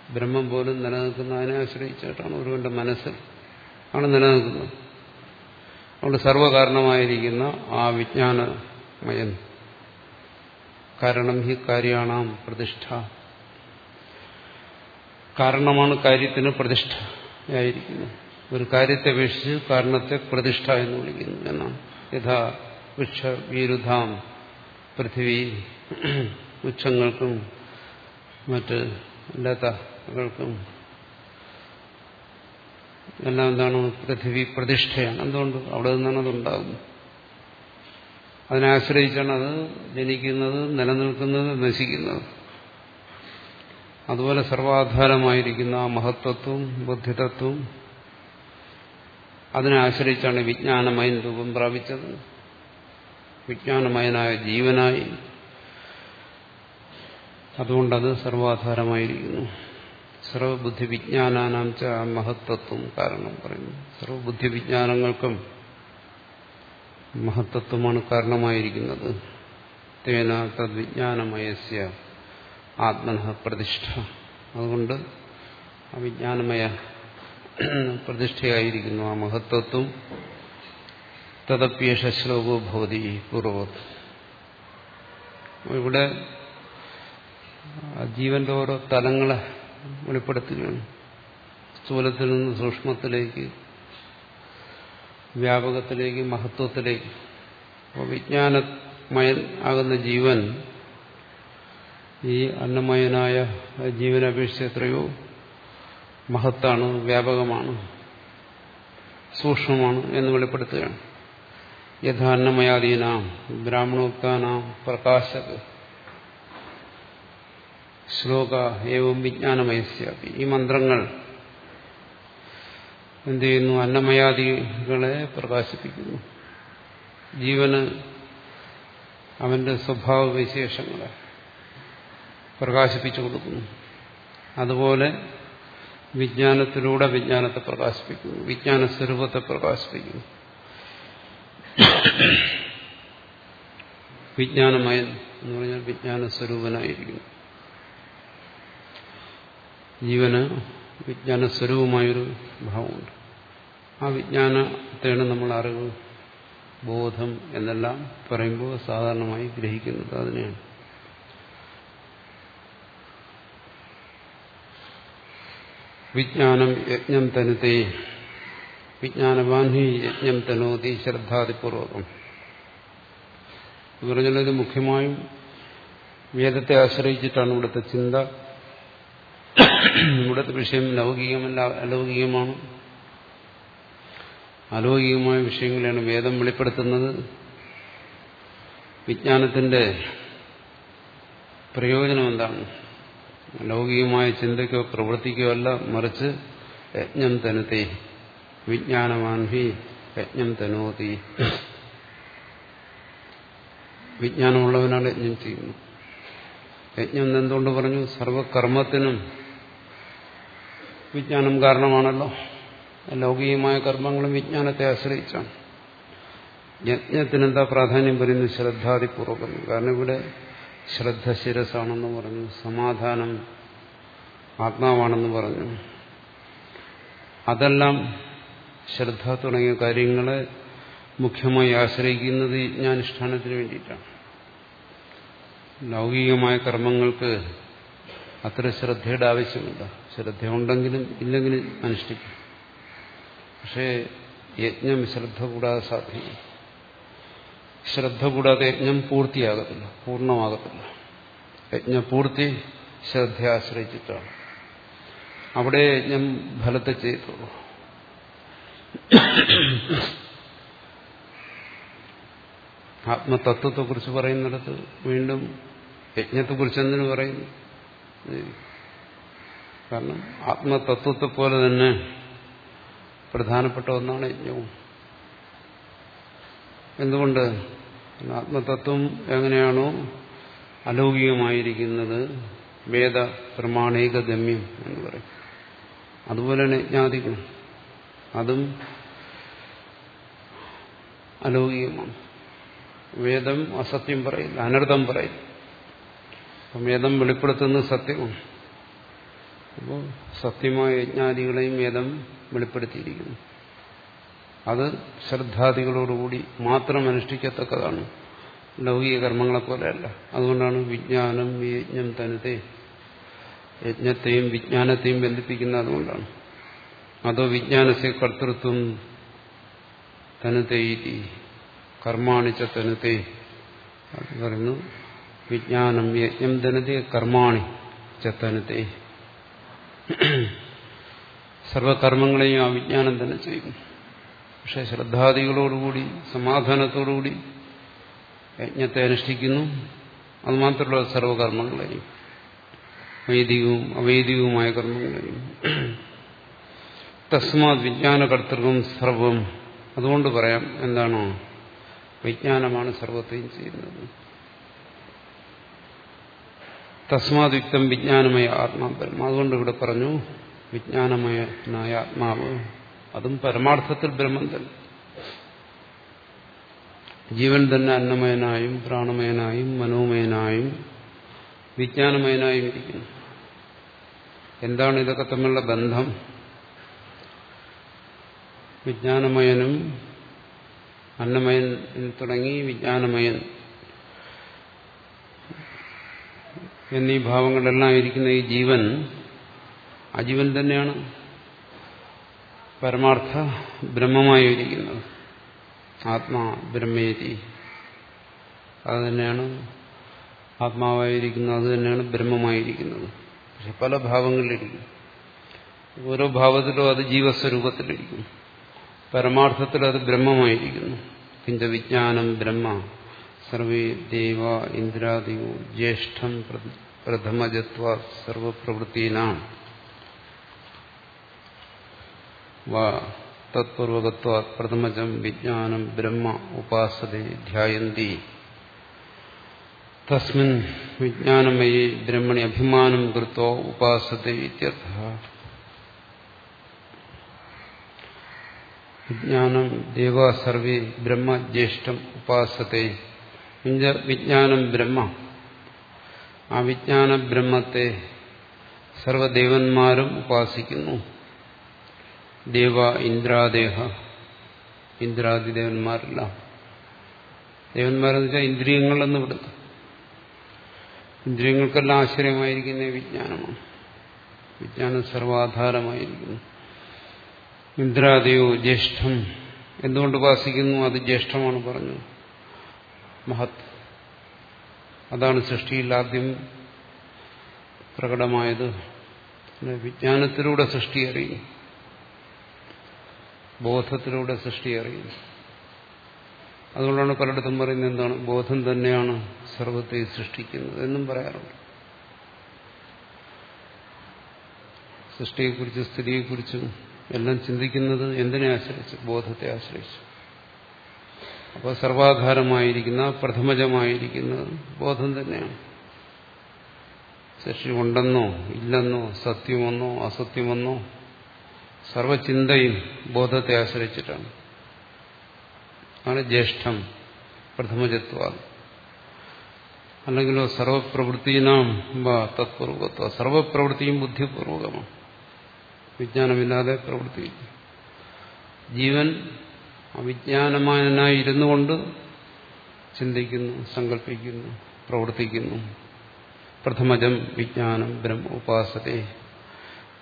ബ്രഹ്മം പോലും നിലനിൽക്കുന്ന അതിനെ ആശ്രയിച്ചിട്ടാണ് ഒരുവന്റെ മനസ്സിൽ ആണ് നിലനിൽക്കുന്നത്. അതുകൊണ്ട് സർവകാരണമായിരിക്കുന്ന ആ വിജ്ഞാനമയൻ കാരണം ഹി കാര്യാണാം പ്രതിഷ്ഠ. കാരണമാണ് കാര്യത്തിന് പ്രതിഷ്ഠയായിരിക്കുന്നത് ഒരു കാര്യത്തെ അപേക്ഷിച്ച് കാരണത്തെ പ്രതിഷ്ഠ എന്ന് വിളിക്കുന്നു എന്നാണ്. യഥാ വൃക്ഷ വീരുധാം പൃഥിവി വൃക്ഷങ്ങൾക്കും മറ്റ് ലതകൾക്കും എല്ലാം എന്താണ് പൃഥിവി പ്രതിഷ്ഠയാണ്. എന്തുകൊണ്ട്? അവിടെ നിന്നാണ് അതുണ്ടാകുന്നത് അതിനെ ആശ്രയിച്ചാണ് അത് ജനിക്കുന്നത് നിലനിൽക്കുന്നത് നശിക്കുന്നത്. അതുപോലെ സർവാധാരമായിരിക്കുന്ന ആ മഹത്വത്വം ബുദ്ധിതത്വം അതിനെ ആശ്രയിച്ചാണ് വിജ്ഞാനമയൻ രൂപം പ്രാപിച്ചത്. വിജ്ഞാനമയനായ ജീവനായി. അതുകൊണ്ടത് സർവാധാരമായിരിക്കുന്നു. സർവബുദ്ധി വിജ്ഞാനാനാം ച മഹത്തത്വം കാരണം പറയുന്നു. സർവബുദ്ധി വിജ്ഞാനങ്ങൾക്കും മഹത്തത്വമാണ് കാരണമായിരിക്കുന്നത്. തേന തദ്വിജ്ഞാനമയസ്യ ആത്മന പ്രതിഷ്ഠ. അതുകൊണ്ട് ആ വിജ്ഞാനമയ പ്രതിഷ്ഠയായിരിക്കുന്നു ആ മഹത്വത്വം. തദപ്യേഷ ശ്ലോകോ ഭവതി പൂർവത് ഇവിടെ ജീവന്റെ ഓരോ തലങ്ങളെ വെളിപ്പെടുത്തുകയാണ്. സ്ഥൂലത്തിൽ നിന്ന് സൂക്ഷ്മത്തിലേക്ക് വ്യാപകത്തിലേക്ക് മഹത്വത്തിലേക്ക്. അപ്പോൾ വിജ്ഞാനമയൻ ആകുന്ന ജീവൻ ഈ അന്നമയനായ ജീവനെ അപേക്ഷിച്ച് എത്രയോ മഹത്താണ് വ്യാപകമാണ് സൂക്ഷ്മമാണ് എന്ന് വെളിപ്പെടുത്തുകയാണ്. യഥാന്നമയാധീനാം ബ്രാഹ്മണോക്താനാം പ്രകാശക. ശ്ലോക ഏവം വിജ്ഞാനമയസ്യാപി ഈ മന്ത്രങ്ങൾ എന്ത് ചെയ്യുന്നു? അന്നമയാദികളെ പ്രകാശിപ്പിക്കുന്നു. ജീവന് അവന്റെ സ്വഭാവ വിശേഷങ്ങളെ പ്രകാശിപ്പിച്ചു കൊടുക്കുന്നു. അതുപോലെ വിജ്ഞാനത്തിലൂടെ വിജ്ഞാനത്തെ പ്രകാശിപ്പിക്കുന്നു. വിജ്ഞാന സ്വരൂപത്തെ പ്രകാശിപ്പിക്കുന്നു. വിജ്ഞാനമയൻ എന്ന് പറഞ്ഞാൽ വിജ്ഞാന സ്വരൂപനായിരിക്കുന്നു. ജീവന് വിജ്ഞാന സ്വരൂപമായൊരു ഭാവമുണ്ട്. ആ വിജ്ഞാനത്തെയാണ് നമ്മൾ അറിവ് ബോധം എന്നെല്ലാം പറയുമ്പോൾ സാധാരണമായി ഗ്രഹിക്കുന്നത് അതിനെയാണ്. വിജ്ഞാനം യജ്ഞം തനുതേ വിജ്ഞാനവാൻ ഹി യജ്ഞം തനോതി ശ്രദ്ധാതിപൂർവകം. പറഞ്ഞത് മുഖ്യമായും വേദത്തെ ആശ്രയിച്ചിട്ടാണ് ഇവിടുത്തെ ചിന്ത. ഇവിടുത്തെ വിഷയം ലൗകികമല്ല അലൗകികമാണ്. അലൗകികമായ വിഷയങ്ങളെയാണ് വേദം വെളിപ്പെടുത്തുന്നത്. വിജ്ഞാനത്തിന്റെ പ്രയോജനം എന്താണ്? ലൗകികമായ ചിന്തയ്ക്കോ പ്രവൃത്തിക്കോ അല്ല മറിച്ച് യജ്ഞം തനത്തെ വിജ്ഞാനമാൻഹി യജ്ഞം തനോതി. വിജ്ഞാനമുള്ളവനാണ് യജ്ഞം ചെയ്യുന്നത്. യജ്ഞം എന്തുകൊണ്ട് പറഞ്ഞു? സർവകർമ്മത്തിനും വിജ്ഞാനം കാരണമാണല്ലോ. ലൗകികമായ കർമ്മങ്ങളും വിജ്ഞാനത്തെ ആശ്രയിച്ചാണ്. യജ്ഞത്തിനെന്താ പ്രാധാന്യം പറയുന്നത് ശ്രദ്ധാതിപൂർവകം കാരണം ഇവിടെ ശ്രദ്ധ ശിരസാണെന്ന് പറഞ്ഞു. സമാധാനം ആത്മാവാണെന്ന് പറഞ്ഞു. അതെല്ലാം ശ്രദ്ധ തുടങ്ങിയ കാര്യങ്ങളെ മുഖ്യമായി ആശ്രയിക്കുന്നത് യജ്ഞാനുഷ്ഠാനത്തിന് വേണ്ടിയിട്ടാണ്. ലൗകികമായ കർമ്മങ്ങൾക്ക് അത്ര ശ്രദ്ധയുടെ ആവശ്യമില്ല. ശ്രദ്ധയുണ്ടെങ്കിലും ഇല്ലെങ്കിലും അനുഷ്ഠിക്കും. പക്ഷേ യജ്ഞം ശ്രദ്ധ കൂടാതെ സാധ്യമാണ് ശ്രദ്ധ കൂടാതെ യജ്ഞം പൂർത്തിയാകത്തില്ല പൂർണമാകത്തില്ല. യജ്ഞപൂർത്തി ശ്രദ്ധയെ ആശ്രയിച്ചിട്ടാണ് അവിടെ യജ്ഞം ഫലത്തെ ചെയ്തുള്ളൂ ആത്മതത്വത്തെക്കുറിച്ച് പറയുന്നിടത്ത് വീണ്ടും യജ്ഞത്തെക്കുറിച്ച് എന്തിനു പറയുന്നു? കാരണം ആത്മതത്വത്തെ പോലെ തന്നെ പ്രധാനപ്പെട്ട ഒന്നാണ് യജ്ഞവും. എന്തുകൊണ്ട്? ആത്മതത്വം എങ്ങനെയാണോ അലൗകികമായിരിക്കുന്നത് വേദ പ്രമാണിക ഗമ്യം എന്ന് പറയും. അതുപോലെ തന്നെ യജ്ഞാധികം അതും അലൗകികമാണ്. വേദം അസത്യം പറയില്ല അനർത്ഥം പറയില്ല. വേദം വെളിപ്പെടുത്തുന്നത് സത്യമാണ്. അപ്പോൾ സത്യമായ യജ്ഞാദികളെയും വേദം വെളിപ്പെടുത്തിയിരിക്കുന്നു. അത് ശ്രദ്ധാദികളോടുകൂടി മാത്രം അനുഷ്ഠിക്കത്തക്കതാണ്. ലൗകിക കർമ്മങ്ങളെ പോലെയല്ല അതുകൊണ്ടാണ് വിജ്ഞാനം യജ്ഞം തനത്തെ യജ്ഞത്തെയും വിജ്ഞാനത്തെയും ബന്ധിപ്പിക്കുന്നത് അതുകൊണ്ടാണ്. അതോ വിജ്ഞാനത്തെ കർത്തൃത്വം തനത്തെ കർമാണിച്ച തനത്തെ പറയുന്നു. വിജ്ഞാനം യജ്ഞം തനത്തെ കർമാണി ചത്തനത്തെ സർവകർമ്മങ്ങളെയും ആ വിജ്ഞാനം തന്നെ ചെയ്യും പക്ഷെ ശ്രദ്ധാദികളോടുകൂടി സമാധാനത്തോടുകൂടി യജ്ഞത്തെ അനുഷ്ഠിക്കുന്നു. അത് മാത്രമല്ല സർവകർമ്മങ്ങളെയും. വൈദികവും അവൈദികവുമായ കർമ്മങ്ങളെയും. തസ്മാത് വിജ്ഞാനകർത്തൃകം സർവം. അതുകൊണ്ട് പറയാം എന്താണോ? വിജ്ഞാനമാണ് സർവത്തെയും ചെയ്യുന്നത്. തസ്മാത് യുക്തം വിജ്ഞാനമയ ആത്മാബ്രഹ്മ അതുകൊണ്ട് ഇവിടെ പറഞ്ഞു വിജ്ഞാനമയനായ ആത്മാവ് അതും പരമാർത്ഥത്തിൽ ബ്രഹ്മം തന്നെ. ജീവൻ തന്നെ അന്നമയനായും പ്രാണമയനായും മനോമയനായും വിജ്ഞാനമയനായും ഇരിക്കുന്നു. എന്താണ് ഇതൊക്കെ തമ്മിലുള്ള ബന്ധം? വിജ്ഞാനമയനും അന്നമയൻ തുടങ്ങി വിജ്ഞാനമയൻ എന്നീ ഭാവങ്ങളെല്ലാം ഇരിക്കുന്ന ഈ ജീവൻ അജീവൻ തന്നെയാണ്. പരമാർത്ഥ ബ്രഹ്മമായി ഇരിക്കുന്നത് ആത്മാ ബ്രഹ്മേരി അത് തന്നെയാണ് ആത്മാവായിരിക്കുന്നത് അത് തന്നെയാണ് ബ്രഹ്മമായിരിക്കുന്നത്. പക്ഷെ പല ഭാവങ്ങളിലിരിക്കും. ഓരോ ഭാവത്തിലും അത് ജീവസ്വരൂപത്തിലിരിക്കും. പരമാർത്ഥത്തിൽ അത് ബ്രഹ്മമായിരിക്കുന്നു. കിഞ്ച വിജ്ഞാനം ബ്രഹ്മ. സർവേ ദേവ ഇന്ദ്രാദിയോ ജ്യേഷ്ഠം പ്രഥമജത്വ സർവപ്രവൃത്തീനാം. വാ തത്പൂർവകത്വ പ്രഥമജം വിജ്ഞാനം ബ്രഹ്മ ഉപാസതേ ധ്യായന്തി. തസ്മിൻ വിജ്ഞാനമയി ബ്രഹ്മണി അഭിമാനം കൃത്വ ഉപാസത്തെ ഇത്യർത്ഥ. വിജ്ഞാനം ദേവാ സർവേ ബ്രഹ്മ ജ്യേഷ്ഠം ഉപാസത്തെ വിജ്ഞാനം ബ്രഹ്മ. ആ വിജ്ഞാന ബ്രഹ്മത്തെ സർവദേവന്മാരും ഉപാസിക്കുന്നു. ദേവ ഇന്ദ്രാദേഹ. ഇന്ദ്രാദി ദേവന്മാരെല്ലാം ദേവന്മാരെന്ന് വെച്ചാൽ ഇന്ദ്രിയങ്ങളെന്ന് വിടുന്നു. ഇന്ദ്രിയങ്ങൾക്കെല്ലാം ആശ്രയമായിരിക്കുന്ന വിജ്ഞാനമാണ്. വിജ്ഞാനം സർവാധാരമായിരിക്കുന്നു. ഇന്ദ്രാദിയോ ജ്യേഷ്ഠം. എന്തുകൊണ്ട് ഉപാസിക്കുന്നു? അത് ജ്യേഷ്ഠമാണ് പറഞ്ഞു മഹത്. അതാണ് സൃഷ്ടിയിൽ ആദ്യം പ്രകടമായത് വിജ്ഞാനത്തിലൂടെ സൃഷ്ടി അറിയും ബോധത്തിലൂടെ സൃഷ്ടി അറിയും അതുകൊണ്ടാണ് പലയിടത്തും പറയുന്നത് എന്താണ്? ബോധം തന്നെയാണ് സർവത്തെ സൃഷ്ടിക്കുന്നത് എന്നും പറയാറുണ്ട്. സൃഷ്ടിയെക്കുറിച്ചും സ്ഥിതിയെക്കുറിച്ചും എല്ലാം ചിന്തിക്കുന്നത് എന്തിനെ ആശ്രയിച്ച്? ബോധത്തെ ആശ്രയിച്ചു. അപ്പോൾ സർവാധാരമായിരിക്കുന്ന പ്രഥമജമായിരിക്കുന്ന ബോധം തന്നെയാണ്. സൃഷ്ടി ഉണ്ടെന്നോ ഇല്ലെന്നോ സത്യമെന്നോ അസത്യമെന്നോ സർവചിന്തയും ബോധത്തെ ആശ്രയിച്ചിട്ടാണ്. ആണ് ജ്യേഷ്ഠം പ്രഥമജത്വ. അല്ലെങ്കിലോ സർവപ്രവൃത്തിനാം തത്പൂർവത്വ സർവപ്രവൃത്തിയും ബുദ്ധിപൂർവകമാണ്. വിജ്ഞാനമില്ലാതെ പ്രവൃത്തിയില്ല. ജീവൻ അവിജ്ഞാനമാനായി ഇരുന്നു കൊണ്ട് ചിന്തിക്കുന്നു സങ്കല്പിക്കുന്നു പ്രവർത്തിക്കുന്നു. പ്രഥമജം വിജ്ഞാനം ബ്രഹ്മ ഉപാസത്തെ.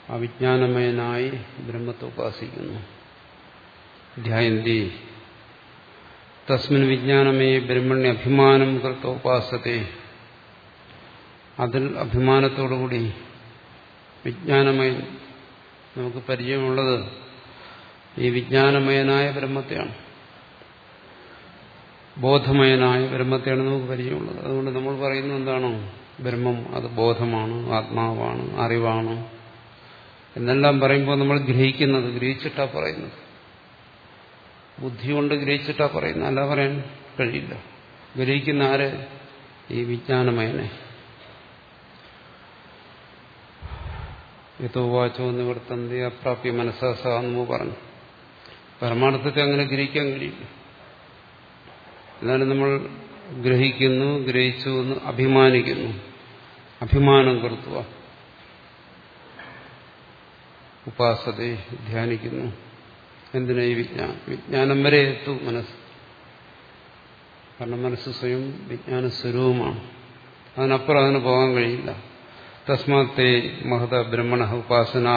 അവിജ്ഞാനമയനായി ബ്രഹ്മത്തെ ഉപാസിക്കുന്നു. ധ്യായന്തി. തസ്മിൻ വിജ്ഞാനമേ ബ്രഹ്മണ്യ അഭിമാനം കൃത്ത ഉപാസത്തെ. അതിൽ അഭിമാനത്തോടുകൂടി വിജ്ഞാനമയൻ നമുക്ക് പരിചയമുള്ളത് ഈ വിജ്ഞാനമയനായ ബ്രഹ്മത്തെയാണ്. ബോധമയനായ ബ്രഹ്മത്തെയാണ് നമുക്ക് പരിചയമുള്ളത്. അതുകൊണ്ട് നമ്മൾ പറയുന്നത് എന്താണോ? ബ്രഹ്മം അത് ബോധമാണ് ആത്മാവാണ് അറിവാണ്. എന്നെല്ലാം പറയുമ്പോൾ നമ്മൾ ഗ്രഹിക്കുന്നത് ഗ്രഹിച്ചിട്ടാ പറയുന്നത്. ബുദ്ധി കൊണ്ട് ഗ്രഹിച്ചിട്ടാ പറയുന്നത്. അല്ല പറയാൻ കഴിയില്ല. ഗ്രഹിക്കുന്ന ആര്? ഈ വിജ്ഞാനമയനെ. യഥോവാചോ നിവർത്തന്തി അപ്രാപ്യ മനസ്സാസ എന്ന് പറഞ്ഞു. പരമാർത്ഥത്തെ അങ്ങനെ ഗ്രഹിക്കാൻ കഴിയും എന്നാലും നമ്മൾ ഗ്രഹിക്കുന്നു ഗ്രഹിച്ചു എന്ന് അഭിമാനിക്കുന്നു. അഭിമാനം കൊടുത്തുക ഉപാസതയെ ധ്യാനിക്കുന്നു. എന്തിനാ ഈ വിജ്ഞാനം? വിജ്ഞാനം വരെ എത്തും മനസ്സ്. കാരണം മനസ്സ് സ്വയം വിജ്ഞാന സ്വരൂപമാണ്. അതിനപ്പുറം അതിന് പോകാൻ കഴിയില്ല. തസ്മാത്തെ മഹത ബ്രഹ്മണ ഉപാസന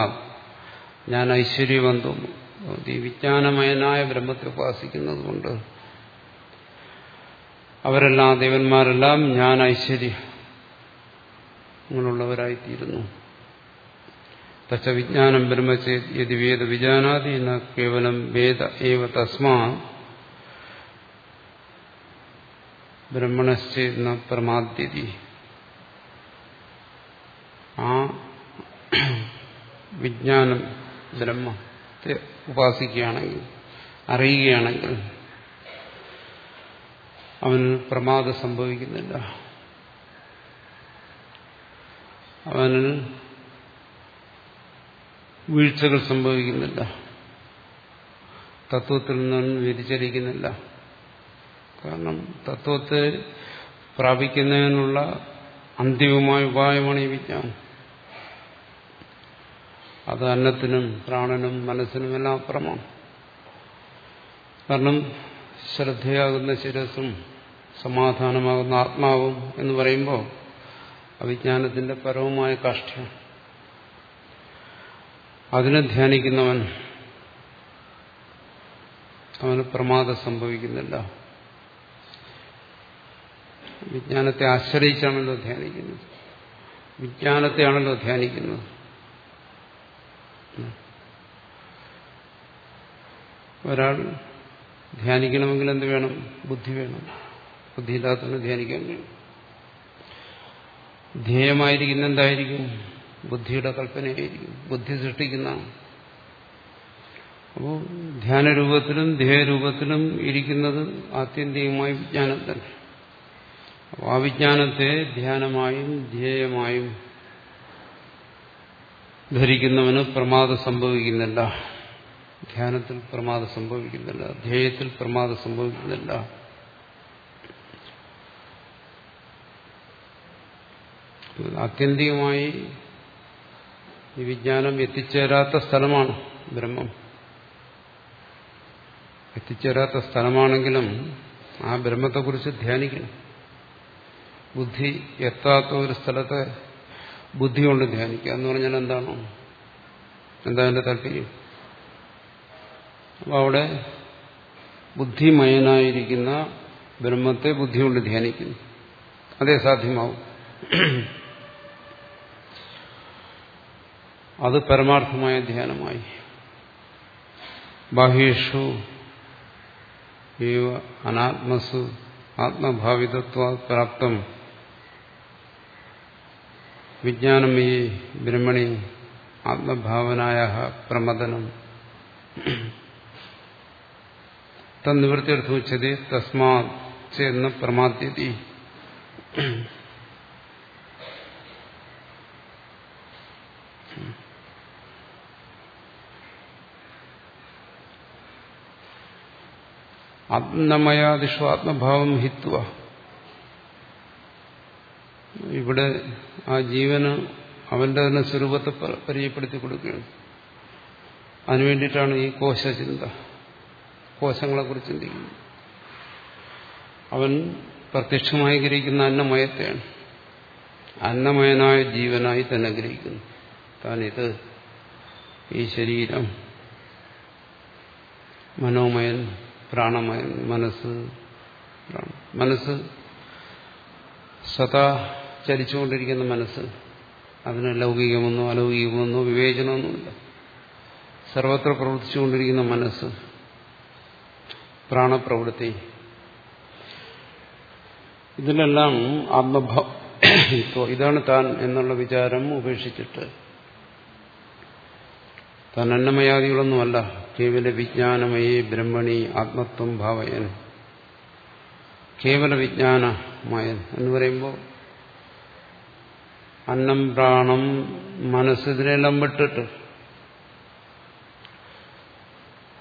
ഞാൻ ഐശ്വര്യവന്തം ഈ വിജ്ഞാനമയനായ ബ്രഹ്മത്തെ ഉപാസിക്കുന്നത് കൊണ്ട് അവരെല്ലാം ദേവന്മാരെല്ലാം ഞാൻ ഐശ്വര്യങ്ങളുള്ളവരായിത്തീരുന്നു തച്ച വിജ്ഞാനം ബ്രഹ്മചേത് യതി വേദ വിജാനാതി ന കേവലം വേദ ഏവ തസ്മാ ബ്രഹ്മണശ്ചേത് ന പ്രമാദ്യതി ആ വിജ്ഞാനം ബ്രഹ്മത്തെ ഉപാസിക്കുകയാണെങ്കിൽ അറിയുകയാണെങ്കിൽ അവന് പ്രമാദം സംഭവിക്കുന്നില്ല. അവന് വീഴ്ചകൾ സംഭവിക്കുന്നില്ല. തത്വത്തിൽ നിന്നും വ്യതിചലിക്കുന്നില്ല. കാരണം തത്വത്തെ പ്രാപിക്കുന്നതിനുള്ള അന്തിമമായ ഉപായമാണ് ഈ വിജ്ഞാനം. അത് അന്നത്തിനും പ്രാണനും മനസ്സിനും എല്ലാം അപ്പുറമാണ്. കാരണം ശ്രദ്ധയാകുന്ന ശിരസും സമാധാനമാകുന്ന ആത്മാവും എന്ന് പറയുമ്പോൾ അവിജ്ഞാനത്തിന്റെ പരവുമായ കാഷ്ഠ്യം. അതിനെ ധ്യാനിക്കുന്നവൻ അവന് പ്രമാദം സംഭവിക്കുന്നില്ല. വിജ്ഞാനത്തെ ആശ്രയിച്ചാണല്ലോ ധ്യാനിക്കുന്നത്. വിജ്ഞാനത്തെയാണല്ലോ ധ്യാനിക്കുന്നത്. ഒരാൾ ധ്യാനിക്കണമെങ്കിൽ എന്ത് വേണം? ബുദ്ധി വേണം. ബുദ്ധിയില്ലാത്തവന് ധ്യാനിക്കാൻ കഴിയും. ധ്യേയമായിരിക്കുന്ന എന്തായിരിക്കും? ബുദ്ധിയുടെ കൽപ്പനയായിരിക്കും. ബുദ്ധി സൃഷ്ടിക്കുന്ന. അപ്പോൾ ധ്യാനരൂപത്തിലും ധ്യേയരൂപത്തിലും ഇരിക്കുന്നത് ആത്യന്തികമായി വിജ്ഞാനം തന്നെ. അപ്പോൾ ആ വിജ്ഞാനത്തെ ധ്യാനമായും ധ്യേയമായും ധരിക്കുന്നവന് പ്രമാദം സംഭവിക്കുന്നില്ല. ധ്യാനത്തിൽ പ്രമാദം സംഭവിക്കുന്നില്ല ധ്യേയത്തിൽ പ്രമാദം സംഭവിക്കുന്നില്ല. ആത്യന്തികമായി ഈ വിജ്ഞാനം എത്തിച്ചേരാത്ത സ്ഥലമാണ് ബ്രഹ്മം. എത്തിച്ചേരാത്ത സ്ഥലമാണെങ്കിലും ആ ബ്രഹ്മത്തെക്കുറിച്ച് ധ്യാനിക്കണം. ബുദ്ധി എത്താത്ത ഒരു സ്ഥലത്തെ ബുദ്ധി കൊണ്ട് ധ്യാനിക്കുക എന്ന് പറഞ്ഞാൽ എന്താണോ? എന്താ അതിന്റെ താല്പര്യം? അപ്പോൾ അവിടെ ബുദ്ധിമയനായിരിക്കുന്ന ബ്രഹ്മത്തെ ബുദ്ധി കൊണ്ട് ധ്യാനിക്കുന്നു. അതേ സാധ്യമാവും. അത് പരമാർത്ഥമായ ധ്യാനമായി. ബാഹ്യേഷു അനാത്മസു ആത്മഭാവിതത്വ പ്രാപ്തം. വിജ്ഞാനമേ ബ്രഹ്മണി ആത്മഭാവനായ പ്രമദനം. തന്നിവൃത്തിയെടുത്ത് വെച്ചത് തസ്മാ ചെന്ന് പ്രമാദ്യതി. ആത്മമയാദിഷു ഹിത്വ. ഇവിടെ ആ ജീവന് അവന്റെ തന്നെ സ്വരൂപത്തെ പരിചയപ്പെടുത്തി കൊടുക്കുകയാണ്. അതിനുവേണ്ടിയിട്ടാണ് ഈ കോശചിന്ത. കോശങ്ങളെക്കുറിച്ച് ചിന്തിക്കുന്നു അവൻ പ്രത്യക്ഷമായി ഗ്രഹിക്കുന്ന അന്നമയത്തെയാണ്. അന്നമയനായ ജീവനായി തന്നെ ഗ്രഹിക്കുന്നു. താനിത് ഈ ശരീരം മനോമയൻ പ്രാണമയൻ മനസ്സ് മനസ്സ് സദാ ചലിച്ചുകൊണ്ടിരിക്കുന്ന മനസ്സ്. അതിന് ലൗകികമെന്നോ അലൗകികമെന്നോ വിവേചനമൊന്നുമില്ല. സർവത്ര പ്രവർത്തിച്ചുകൊണ്ടിരിക്കുന്ന മനസ്സ്. പ്രാണപ്രവൃത്തി. ഇതിലെല്ലാം ആത്മഭാവ ഇതാണ് താൻ എന്നുള്ള വിചാരം ഉപേക്ഷിച്ചിട്ട്. താൻ അന്നമയാദികളൊന്നുമല്ല. കേവല വിജ്ഞാനമയേ ബ്രഹ്മണി ആത്മത്വം ഭാവയൻ. കേവല വിജ്ഞാനമായ എന്ന് പറയുമ്പോൾ അന്നം പ്രാണം മനസ്സിതിനെല്ലാം വിട്ടിട്ട്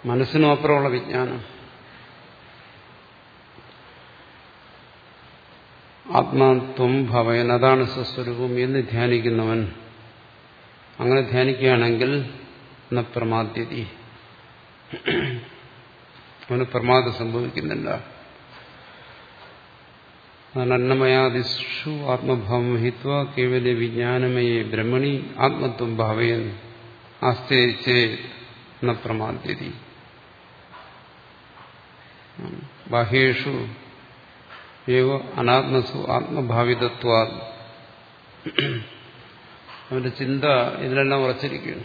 മനസ്സിനും അപ്പുറമുള്ള വിജ്ഞാനം. ആത്മാത്വം ഭവയൻ. അതാണ് സ്വസ്വരൂപം എന്ന് ധ്യാനിക്കുന്നവൻ. അങ്ങനെ ധ്യാനിക്കുകയാണെങ്കിൽ പ്രമാദ്യതി അവന് പ്രമാദം സംഭവിക്കുന്നില്ല അന്നമയാദിഷു ആത്മഭാവം ഹിത്വ കേവല വിജ്ഞാനമയെ ബ്രഹ്മണി ആത്മത്വം ഭാവയൻ. ആസ്തേച്ചേ പ്രമാദ്യതി ബാഹ്യേഷു ഏവ അനാത്മസു ആത്മഭാവിതത്വ അവന്റെ ചിന്ത ഇതിലെല്ലാം ഉറച്ചിരിക്കുകയാണ്.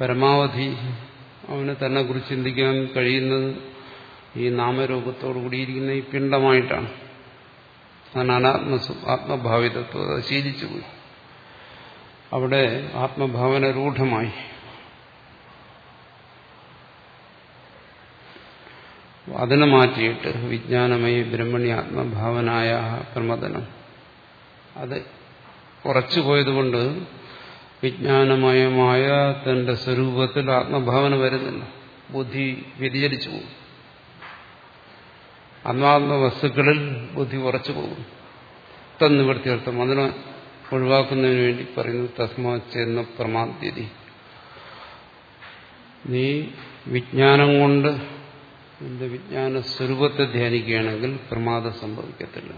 പരമാവധി അവന് തന്നെ കുറിച്ച് ചിന്തിക്കാൻ കഴിയുന്നത് ഈ നാമരൂപത്തോടു കൂടിയിരിക്കുന്ന ഈ പിണ്ടമായിട്ടാണ് അതാണ് അനാത്മസു ആത്മഭാവിതത്വം അത് ശീലിച്ചുപോയി. അവിടെ ആത്മഭാവന രൂഢമായി. അതിനെ മാറ്റിയിട്ട് വിജ്ഞാനമയ ബ്രഹ്മണി ആത്മഭാവനായ പ്രമദനം. അത് കുറച്ചു പോയതുകൊണ്ട് വിജ്ഞാനമയമായ തന്റെ സ്വരൂപത്തിൽ ആത്മഭാവന വരുന്നില്ല. ബുദ്ധി വ്യതിചരിച്ചു പോകും. അന്നാത്മ വസ്തുക്കളിൽ ബുദ്ധി ഉറച്ചു പോകും. തന്നിവർത്തിയർത്ഥം അതിനെ ഒഴിവാക്കുന്നതിന് വേണ്ടി പറയുന്നു തസ്മാ ചെന്ന പ്രമാദ്യതി നീ വിജ്ഞാനം കൊണ്ട് നിന്റെ വിജ്ഞാന സ്വരൂപത്തെ ധ്യാനിക്കുകയാണെങ്കിൽ പ്രമാദം സംഭവിക്കത്തില്ല.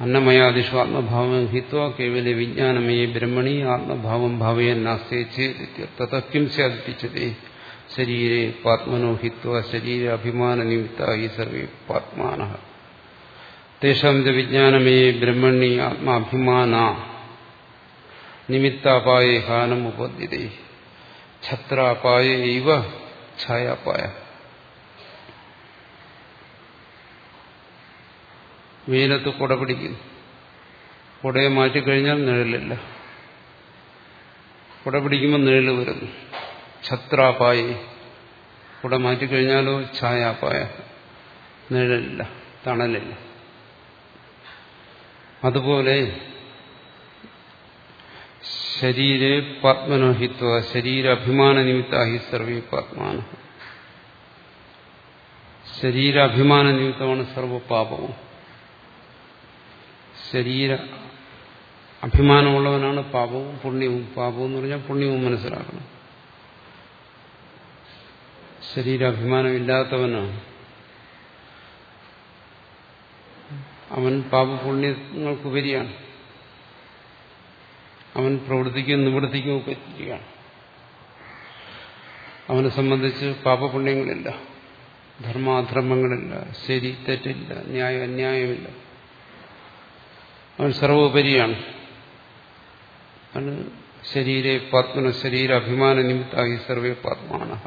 അന്നമയാദിഷു ആത്മഭാവം ഹിത്വ കേവല വിജ്ഞാനമയ ബ്രഹ്മണി ആത്മഭാവം ഭാവയൻ നാസ്തേച്ചേത്യം സാധിപ്പിച്ചതേ ശരീരേ പാത്മനോ ഹിത്വ ശരീര അഭിമാന നിമിത്ത ഈ സർവേ പാത്മാന. തേഷാം വിജ്ഞാനമേ ബ്രഹ്മണി ആത്മാഭിമാന. നിമിത്താപായേ ഹാനം ഉപദ്ധ്യതേ ഛത്രാപായ ഇവ ഛായാപായ വെയിലത്ത് കുട പിടിക്കുന്നു കുടയെ മാറ്റിക്കഴിഞ്ഞാൽ നിഴലില്ല. കുട പിടിക്കുമ്പോൾ നിഴൽ വരുന്നു ഛത്രാപായ. കുട മാറ്റിക്കഴിഞ്ഞാലോ ഛായാപായ. നിഴലില്ല തണലില്ല. അതുപോലെ ശരീരെ പാത്മനോഹിത്വ ശരീരാഭിമാന നിമിത്ത ഹി സർവേ പാത്മാന ശരീരാഭിമാന നിമിത്തമാണ് സർവപാപവും. ശരീര അഭിമാനമുള്ളവനാണ് പാപവും പുണ്യവും. പാപവും എന്ന് പറഞ്ഞാൽ പുണ്യവും മനസ്സിലാക്കണം. ശരീരാഭിമാനമില്ലാത്തവനാണ്. അവൻ പാപപുണ്യങ്ങൾക്കുപരിയാണ് അവൻ പ്രവർത്തിക്കുകയും നിവർത്തിക്കുകയും ഒക്കെ ചെയ്യുകയാണ് അവനെ സംബന്ധിച്ച് പാപപുണ്യങ്ങളില്ല. ധർമാധർമ്മങ്ങളില്ല. ശരി തെറ്റില്ല. ന്യായം അന്യായമില്ല. അവൻ സർവോപരിയാണ്. അവന് ശരീരെ പാത്മന ശരീര അഭിമാന നിമിത്തായി സർവേ പാത്മാന.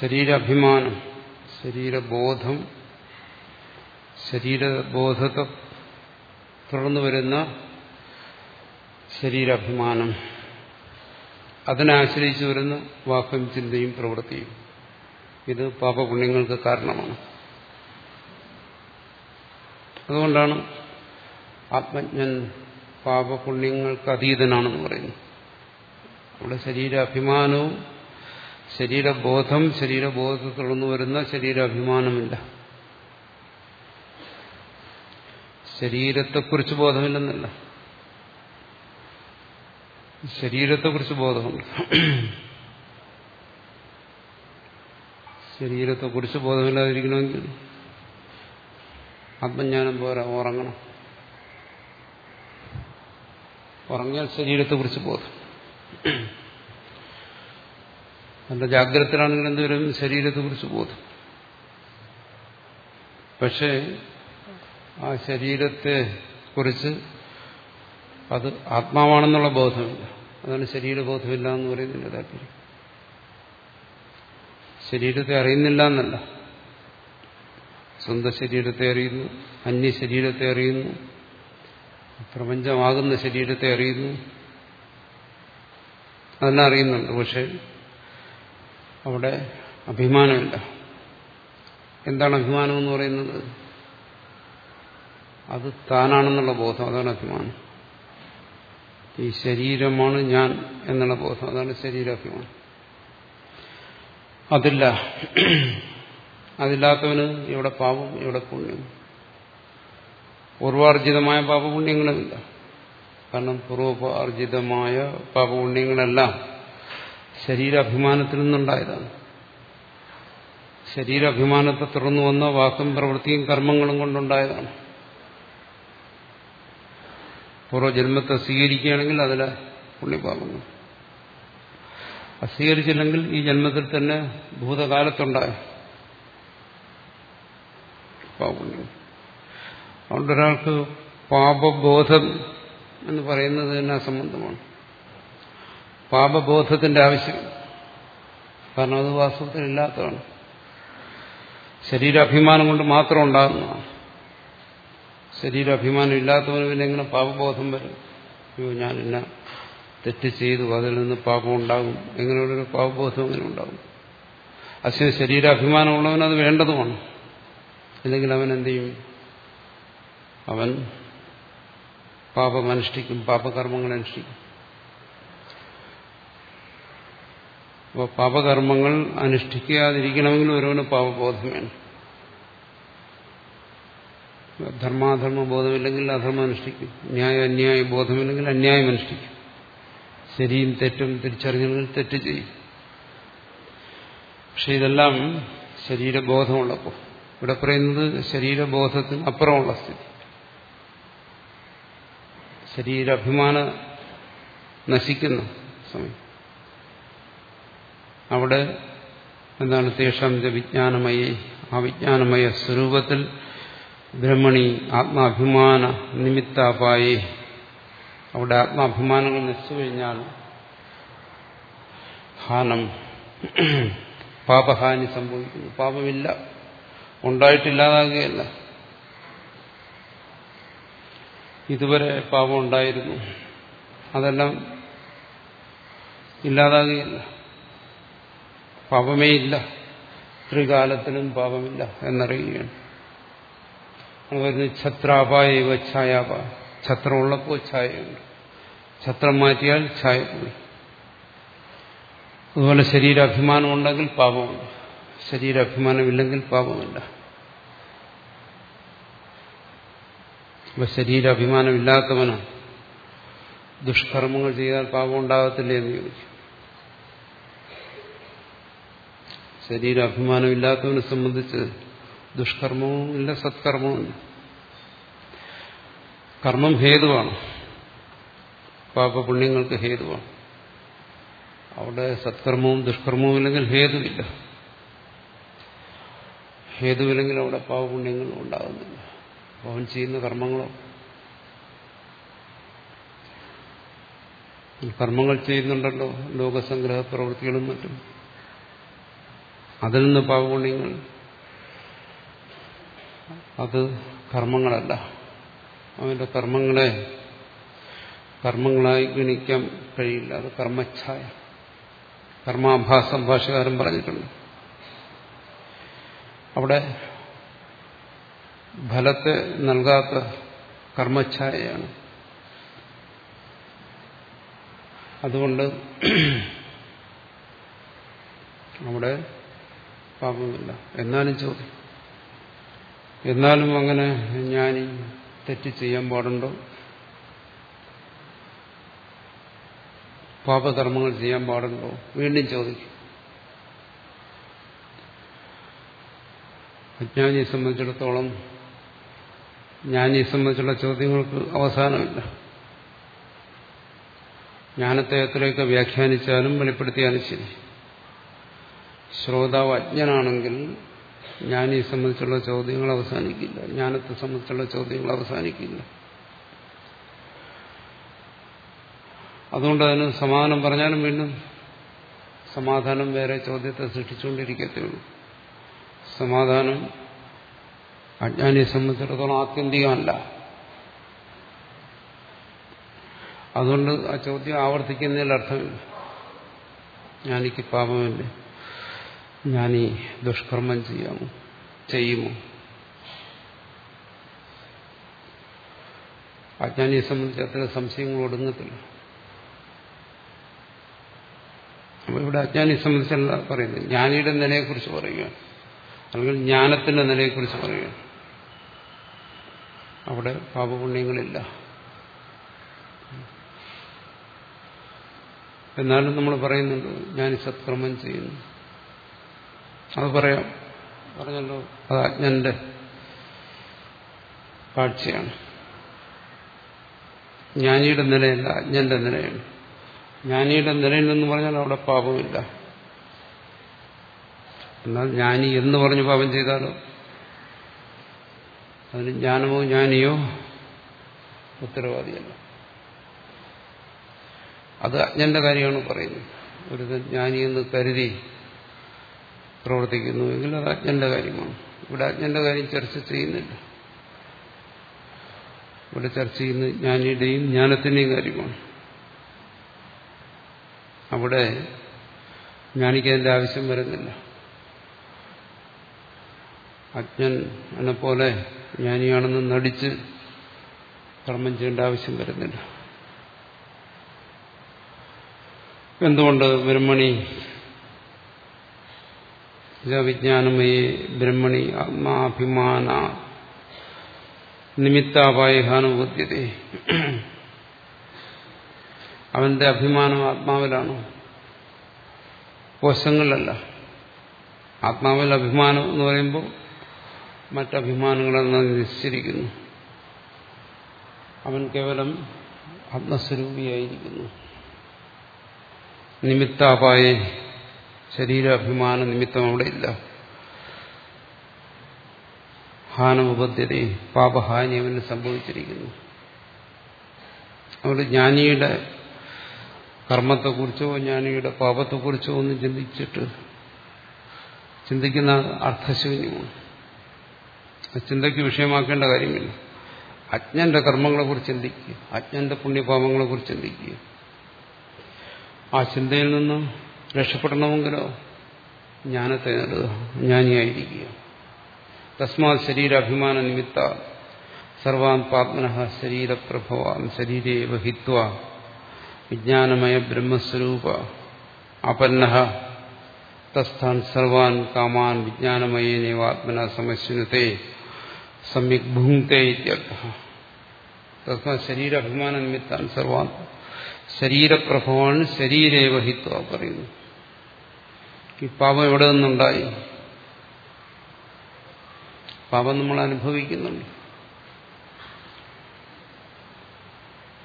ശരീരാഭിമാനം ശരീരബോധം ശരീരബോധത്തെ തുടർന്നു വരുന്ന ശരീരാഭിമാനം. അതിനെ ആശ്രയിച്ചു വരുന്ന വാക്കും ചിന്തയും പ്രവൃത്തിയും. ഇത് പാപപുണ്യങ്ങൾക്ക് കാരണമാണ്. അതുകൊണ്ടാണ് ആത്മജ്ഞൻ പാപപുണ്യങ്ങൾക്ക് അതീതനാണെന്ന് പറയുന്നത്. അവിടെ ശരീരാഭിമാനവും ശരീരബോധം ശരീരബോധത്തെ തുടർന്നു വരുന്ന ശരീരാഭിമാനമില്ല. ശരീരത്തെക്കുറിച്ച് ബോധമില്ലെന്നല്ല. ശരീരത്തെക്കുറിച്ച് ബോധമുണ്ട് ശരീരത്തെക്കുറിച്ച് ബോധമില്ലാതിരിക്കണമെങ്കിൽ ആത്മജ്ഞാനം പോരാ ഉറങ്ങണം. ഉറങ്ങിയാൽ ശരീരത്തെ കുറിച്ച് ബോധം. നല്ല ജാഗ്രതയിലാണെങ്കിൽ എന്തുവരും ശരീരത്തെക്കുറിച്ച് ബോധം. പക്ഷേ ആ ശരീരത്തെ കുറിച്ച് അത് ആത്മാവാണെന്നുള്ള ബോധമില്ല. അതാണ് ശരീരബോധമില്ല എന്ന് പറയുന്നതിന്റെ താല്പര്യം. ശരീരത്തെ അറിയുന്നില്ല എന്നല്ല. സ്വന്തം ശരീരത്തെ അറിയുന്നു അന്യ ശരീരത്തെ അറിയുന്നു പ്രപഞ്ചമാകുന്ന ശരീരത്തെ അറിയുന്നു. അതെല്ലാം അറിയുന്നുണ്ട് പക്ഷെ അവിടെ അഭിമാനമില്ല. എന്താണ് അഭിമാനം എന്ന് പറയുന്നത്? അത് താനാണെന്നുള്ള ബോധം അതാണ് അഭിമാനം. ഈ ശരീരമാണ് ഞാൻ എന്നുള്ള ബോധം. അതാണ് ശരീരാഭിമാനം. അതില്ല. അതില്ലാത്തവന് ഇവിടെ പാപം ഇവിടെ പുണ്യം. പൂർവാർജിതമായ പാപപുണ്യങ്ങളുമില്ല കാരണം പൂർവോപാർജിതമായ പാപപുണ്യങ്ങളെല്ലാം ശരീരാഭിമാനത്തിൽ നിന്നുണ്ടായതാണ്. ശരീരാഭിമാനത്തെ തുറന്നു വന്ന വാക്കും പ്രവൃത്തിയും കർമ്മങ്ങളും കൊണ്ടുണ്ടായതാണ്. പൂർവജന്മത്തെ സ്വീകരിക്കുകയാണെങ്കിൽ അതിലെ പുണ്യപാപങ്ങൾ. അസ്വീകരിച്ചില്ലെങ്കിൽ ഈ ജന്മത്തിൽ തന്നെ ഭൂതകാലത്തുണ്ടായ പാപുണ്യം അതുകൊണ്ട് ഒരാൾക്ക് പാപബോധം എന്ന് പറയുന്നത് തന്നെ അസംബന്ധമാണ്. പാപബോധത്തിന്റെ ആവശ്യം. കാരണം അത് വാസ്തവത്തിൽ ഇല്ലാത്തതാണ്. ശരീരാഭിമാനം കൊണ്ട് മാത്രം ഉണ്ടാകുന്നതാണ്. ശരീരാഭിമാനം ഇല്ലാത്തവന് പിന്നെ എങ്ങനെ പാപബോധം വരും? അയ്യോ ഞാൻ ഇന്ന തെറ്റ് ചെയ്തു അതിൽ നിന്ന് പാപം ഉണ്ടാകും എങ്ങനെയുള്ളൊരു പാപബോധം അങ്ങനെ ഉണ്ടാകും? അശ്വ ശരീരാഭിമാനമുള്ളവൻ അത് വേണ്ടതുമാണ്. അല്ലെങ്കിൽ അവൻ എന്ത് ചെയ്യും? അവൻ പാപമനുഷ്ഠിക്കും പാപകർമ്മങ്ങൾ അനുഷ്ഠിക്കും. അപ്പോൾ പാപകർമ്മങ്ങൾ അനുഷ്ഠിക്കാതിരിക്കണമെങ്കിൽ ഒരുവന് പാപബോധം വേണം. ധർമാധർമ്മ ബോധമില്ലെങ്കിൽ അധർമ്മം അനുഷ്ഠിക്കും ന്യായ അന്യായ ബോധമില്ലെങ്കിൽ അന്യായം അനുഷ്ഠിക്കും. ശരിയും തെറ്റും തിരിച്ചറിഞ്ഞെങ്കിൽ തെറ്റ് ചെയ്യും. പക്ഷെ ഇതെല്ലാം ശരീരബോധമുള്ളപ്പോൾ. ഇവിടെ പറയുന്നത് ശരീരബോധത്തിന് അപ്പുറമുള്ള സ്ഥിതി. ശരീരാഭിമാന നശിക്കുന്ന സമയം. അവിടെ എന്താണ് തേഷാം വിജ്ഞാനമയ ആ വിജ്ഞാനമയ സ്വരൂപത്തിൽ ബ്രഹ്മണി ആത്മാഭിമാന നിമിത്താപായി. അവിടെ ആത്മാഭിമാനങ്ങൾ നശിച്ചു കഴിഞ്ഞാൽ ഹാനം പാപഹാനി സംഭവിക്കുന്നു. പാപമില്ല ഉണ്ടായിട്ടില്ലാതാകുകയല്ല. ഇതുവരെ പാപം ഉണ്ടായിരുന്നു. അതെല്ലാം ഇല്ലാതാകുകയില്ല. പാപമേ ഇല്ല. ത്രികാലത്തിലും പാപമില്ല എന്നറിയുകയാണ്. പറയുന്നത് ഛത്രാപായവ ഛായാപ ഛത്രം ഛായയുണ്ട് ഛത്രം മാറ്റിയാൽ ഛായ പോയി. അതുപോലെ ശരീരാഭിമാനം ഉണ്ടെങ്കിൽ പാപമുണ്ട്. ശരീരാഭിമാനമില്ലെങ്കിൽ പാപമില്ല. അപ്പൊ ശരീരാഭിമാനമില്ലാത്തവന് ദുഷ്കർമ്മങ്ങൾ ചെയ്താൽ പാപം ഉണ്ടാകത്തില്ല എന്ന് ചോദിച്ചു. ശരീരാഭിമാനമില്ലാത്തവനെ സംബന്ധിച്ച് ദുഷ്കർമ്മവും ഇല്ല സത്കർമ്മവും ഇല്ല. കർമ്മം ഹേതുവാണ്. പാപപുണ്യങ്ങൾക്ക് ഹേതുവാണ്. അവിടെ സത്കർമ്മവും ദുഷ്കർമ്മവും ഇല്ലെങ്കിൽ ഹേതുവില്ല. ഹേതുവില്ലെങ്കിൽ അവിടെ പാപപുണ്യങ്ങളും ഉണ്ടാകുന്നില്ല. അവൻ ചെയ്യുന്ന കർമ്മങ്ങളോ? കർമ്മങ്ങൾ ചെയ്യുന്നുണ്ടല്ലോ ലോകസംഗ്രഹ പ്രവൃത്തികളും മറ്റും. അതിൽ നിന്ന് പാപപുണ്യങ്ങൾ അത് കർമ്മങ്ങളല്ല. അവന്റെ കർമ്മങ്ങളെ കർമ്മങ്ങളായി ഗണിക്കാൻ കഴിയില്ല. അത് കർമ്മച്ഛായ. കർമാഭാസം ഭാഷകാരൻ പറഞ്ഞിട്ടുണ്ട്. അവിടെ ഫലത്തെ നൽകാത്ത കർമ്മച്ഛായയാണ്. അതുകൊണ്ട് അവിടെ പാപമില്ല. എന്നാലും ചോദ്യം എന്നാലും അങ്ങനെ ഞാൻ തെറ്റ് ചെയ്യാൻ പാടുണ്ടോ? പാപകർമ്മങ്ങൾ ചെയ്യാൻ പാടുണ്ടോ? വീണ്ടും ചോദിക്കും. അജ്ഞാനിയെ സംബന്ധിച്ചിടത്തോളം ജ്ഞാനിയെ സംബന്ധിച്ചുള്ള ചോദ്യങ്ങൾക്ക് അവസാനമില്ല. ജ്ഞാനത്തെ എത്രയൊക്കെ വ്യാഖ്യാനിച്ചാലും വെളിപ്പെടുത്തിയാലും ശരി. ശ്രോതാവ് അജ്ഞനാണെങ്കിൽ ജ്ഞാനിയെ സംബന്ധിച്ചുള്ള ചോദ്യങ്ങൾ അവസാനിക്കില്ല. ജ്ഞാനത്തെ സംബന്ധിച്ചുള്ള ചോദ്യങ്ങൾ അവസാനിക്കില്ല. അതുകൊണ്ട് അതിന് സമാധാനം പറഞ്ഞാലും വീണ്ടും സമാധാനം വേറെ ചോദ്യത്തെ സൃഷ്ടിച്ചുകൊണ്ടിരിക്കത്തേ ഉള്ളൂ സമാധാനം അജ്ഞാനിയെ സംബന്ധിച്ചിടത്തോളം ആത്യന്തികമല്ല. അതുകൊണ്ട് ആ ചോദ്യം ആവർത്തിക്കുന്നതിൽ അർത്ഥമില്ല ഞാനിക്ക് പാപമല്ലേ? ഞാനീ ദുഷ്കർമ്മം ചെയ്യാമോ? ചെയ്യുമോ? അജ്ഞാനിയെ സംബന്ധിച്ച് അത്ര സംശയങ്ങൾ ഒടുങ്ങത്തില്ല അപ്പൊ ഇവിടെ അജ്ഞാനിയെ സംബന്ധിച്ചല്ല പറയുന്നത്. ജ്ഞാനിയുടെ നിലയെക്കുറിച്ച് പറയുകയാണ്. അല്ലെങ്കിൽ ജ്ഞാനത്തിന്റെ നിലയെക്കുറിച്ച് പറയുകയാണ്. അവിടെ പാപപുണ്യങ്ങളില്ല. എന്നാലും നമ്മൾ പറയുന്നുണ്ട് ഞാൻ സത്കർമ്മം ചെയ്യുന്നു. അത് പറയാം. പറഞ്ഞല്ലോ. അത് അജ്ഞന്റെ കാഴ്ചയാണ്. ജ്ഞാനിയുടെ നിലയല്ല അജ്ഞന്റെ നിലയാണ്. ജ്ഞാനിയുടെ നിലയിൽ എന്ന് പറഞ്ഞാൽ അവിടെ പാപമില്ല. എന്നാൽ ജ്ഞാനി എന്ന് പറഞ്ഞ് പാപം ചെയ്താലോ? അതിന് ജ്ഞാനമോ ജ്ഞാനിയോ ഉത്തരവാദിയല്ല. അത് അജ്ഞന്റെ കാര്യമാണ് പറയുന്നത്. ഒരു ജ്ഞാനി എന്ന് കരുതി പ്രവർത്തിക്കുന്നുവെങ്കിൽ അത് അജ്ഞന്റെ കാര്യമാണ്. ഇവിടെ അജ്ഞന്റെ കാര്യം ചർച്ച ചെയ്യുന്നില്ല. ഇവിടെ ചർച്ച ചെയ്യുന്നത് ജ്ഞാനിയുടെയും ജ്ഞാനത്തിന്റെയും കാര്യമാണ്. അവിടെ ജ്ഞാനിക്ക് അതിന്റെ ആവശ്യം വരുന്നില്ല. അജ്ഞൻ എന്നെ പോലെ ജ്ഞാനിയാണെന്ന് നടിച്ച് കർമ്മം ചെയ്യേണ്ട ആവശ്യം വരുന്നില്ല. എന്തുകൊണ്ട് ബ്രഹ്മണി വിജ്ഞാനമയെ ബ്രഹ്മണി ആത്മാഭിമാന നിമിത്താപായഹാനുബുദ്ധ്യത അവന്റെ അഭിമാനം ആത്മാവിലാണോ. കോശങ്ങളിലല്ല. ആത്മാവിൽ അഭിമാനം എന്ന് പറയുമ്പോൾ മറ്റഭിമാനങ്ങളെന്ന് നിശ്ചരിക്കുന്നു അവൻ കേവലം ആത്മസ്വരൂപിയായിരിക്കുന്നു. നിമിത്താപായ ശരീരാഭിമാന നിമിത്തം അവിടെ ഇല്ല ഹാനമുപദ്ധ്യതയും പാപഹാനി അവന് സംഭവിച്ചിരിക്കുന്നു. അതുകൊണ്ട് ജ്ഞാനിയുടെ കർമ്മത്തെക്കുറിച്ചോ ജ്ഞാനിയുടെ പാപത്തെക്കുറിച്ചോ ഒന്നും ചിന്തിച്ചിട്ട് ചിന്തിക്കുന്ന അർത്ഥശൂന്യമാണ്. ചിന്തയ്ക്ക് വിഷയമാക്കേണ്ട കാര്യമില്ല. അജ്ഞന്റെ കർമ്മങ്ങളെക്കുറിച്ച് ചിന്തിക്കുക അജ്ഞന്റെ പുണ്യപാപങ്ങളെക്കുറിച്ച് ചിന്തിക്കുക. ആ ചിന്തയിൽ നിന്ന് രക്ഷപ്പെടണമെങ്കിലോ? ജ്ഞാനത്തെ നേടുക ജ്ഞാനിയായിരിക്കുക തസ്മാത് ശരീരാഭിമാന നിമിത്ത സർവാൻ പാത്മന ശരീരപ്രഭവാൻ ശരീരേ വഹിത്വ വിജ്ഞാനമയ ബ്രഹ്മസ്വരൂപ അപന്ന തസ്ഥാൻ സർവാൻ കാമാൻ വിജ്ഞാനമയേനേവാത്മന സമശ്നുത്തെ സമ്യക് ഭുങ്ക്തേ തസ്മാ ശരീരാഭിമാന നിമിത്താൻ സർവാൻ ശരീരപ്രഭവാൻ ശരീരേവഹിത്വ പറയുന്നു. ഈ പാപം എവിടെ നിന്നുണ്ടായി? പാപം നമ്മൾ അനുഭവിക്കുന്നുണ്ട്.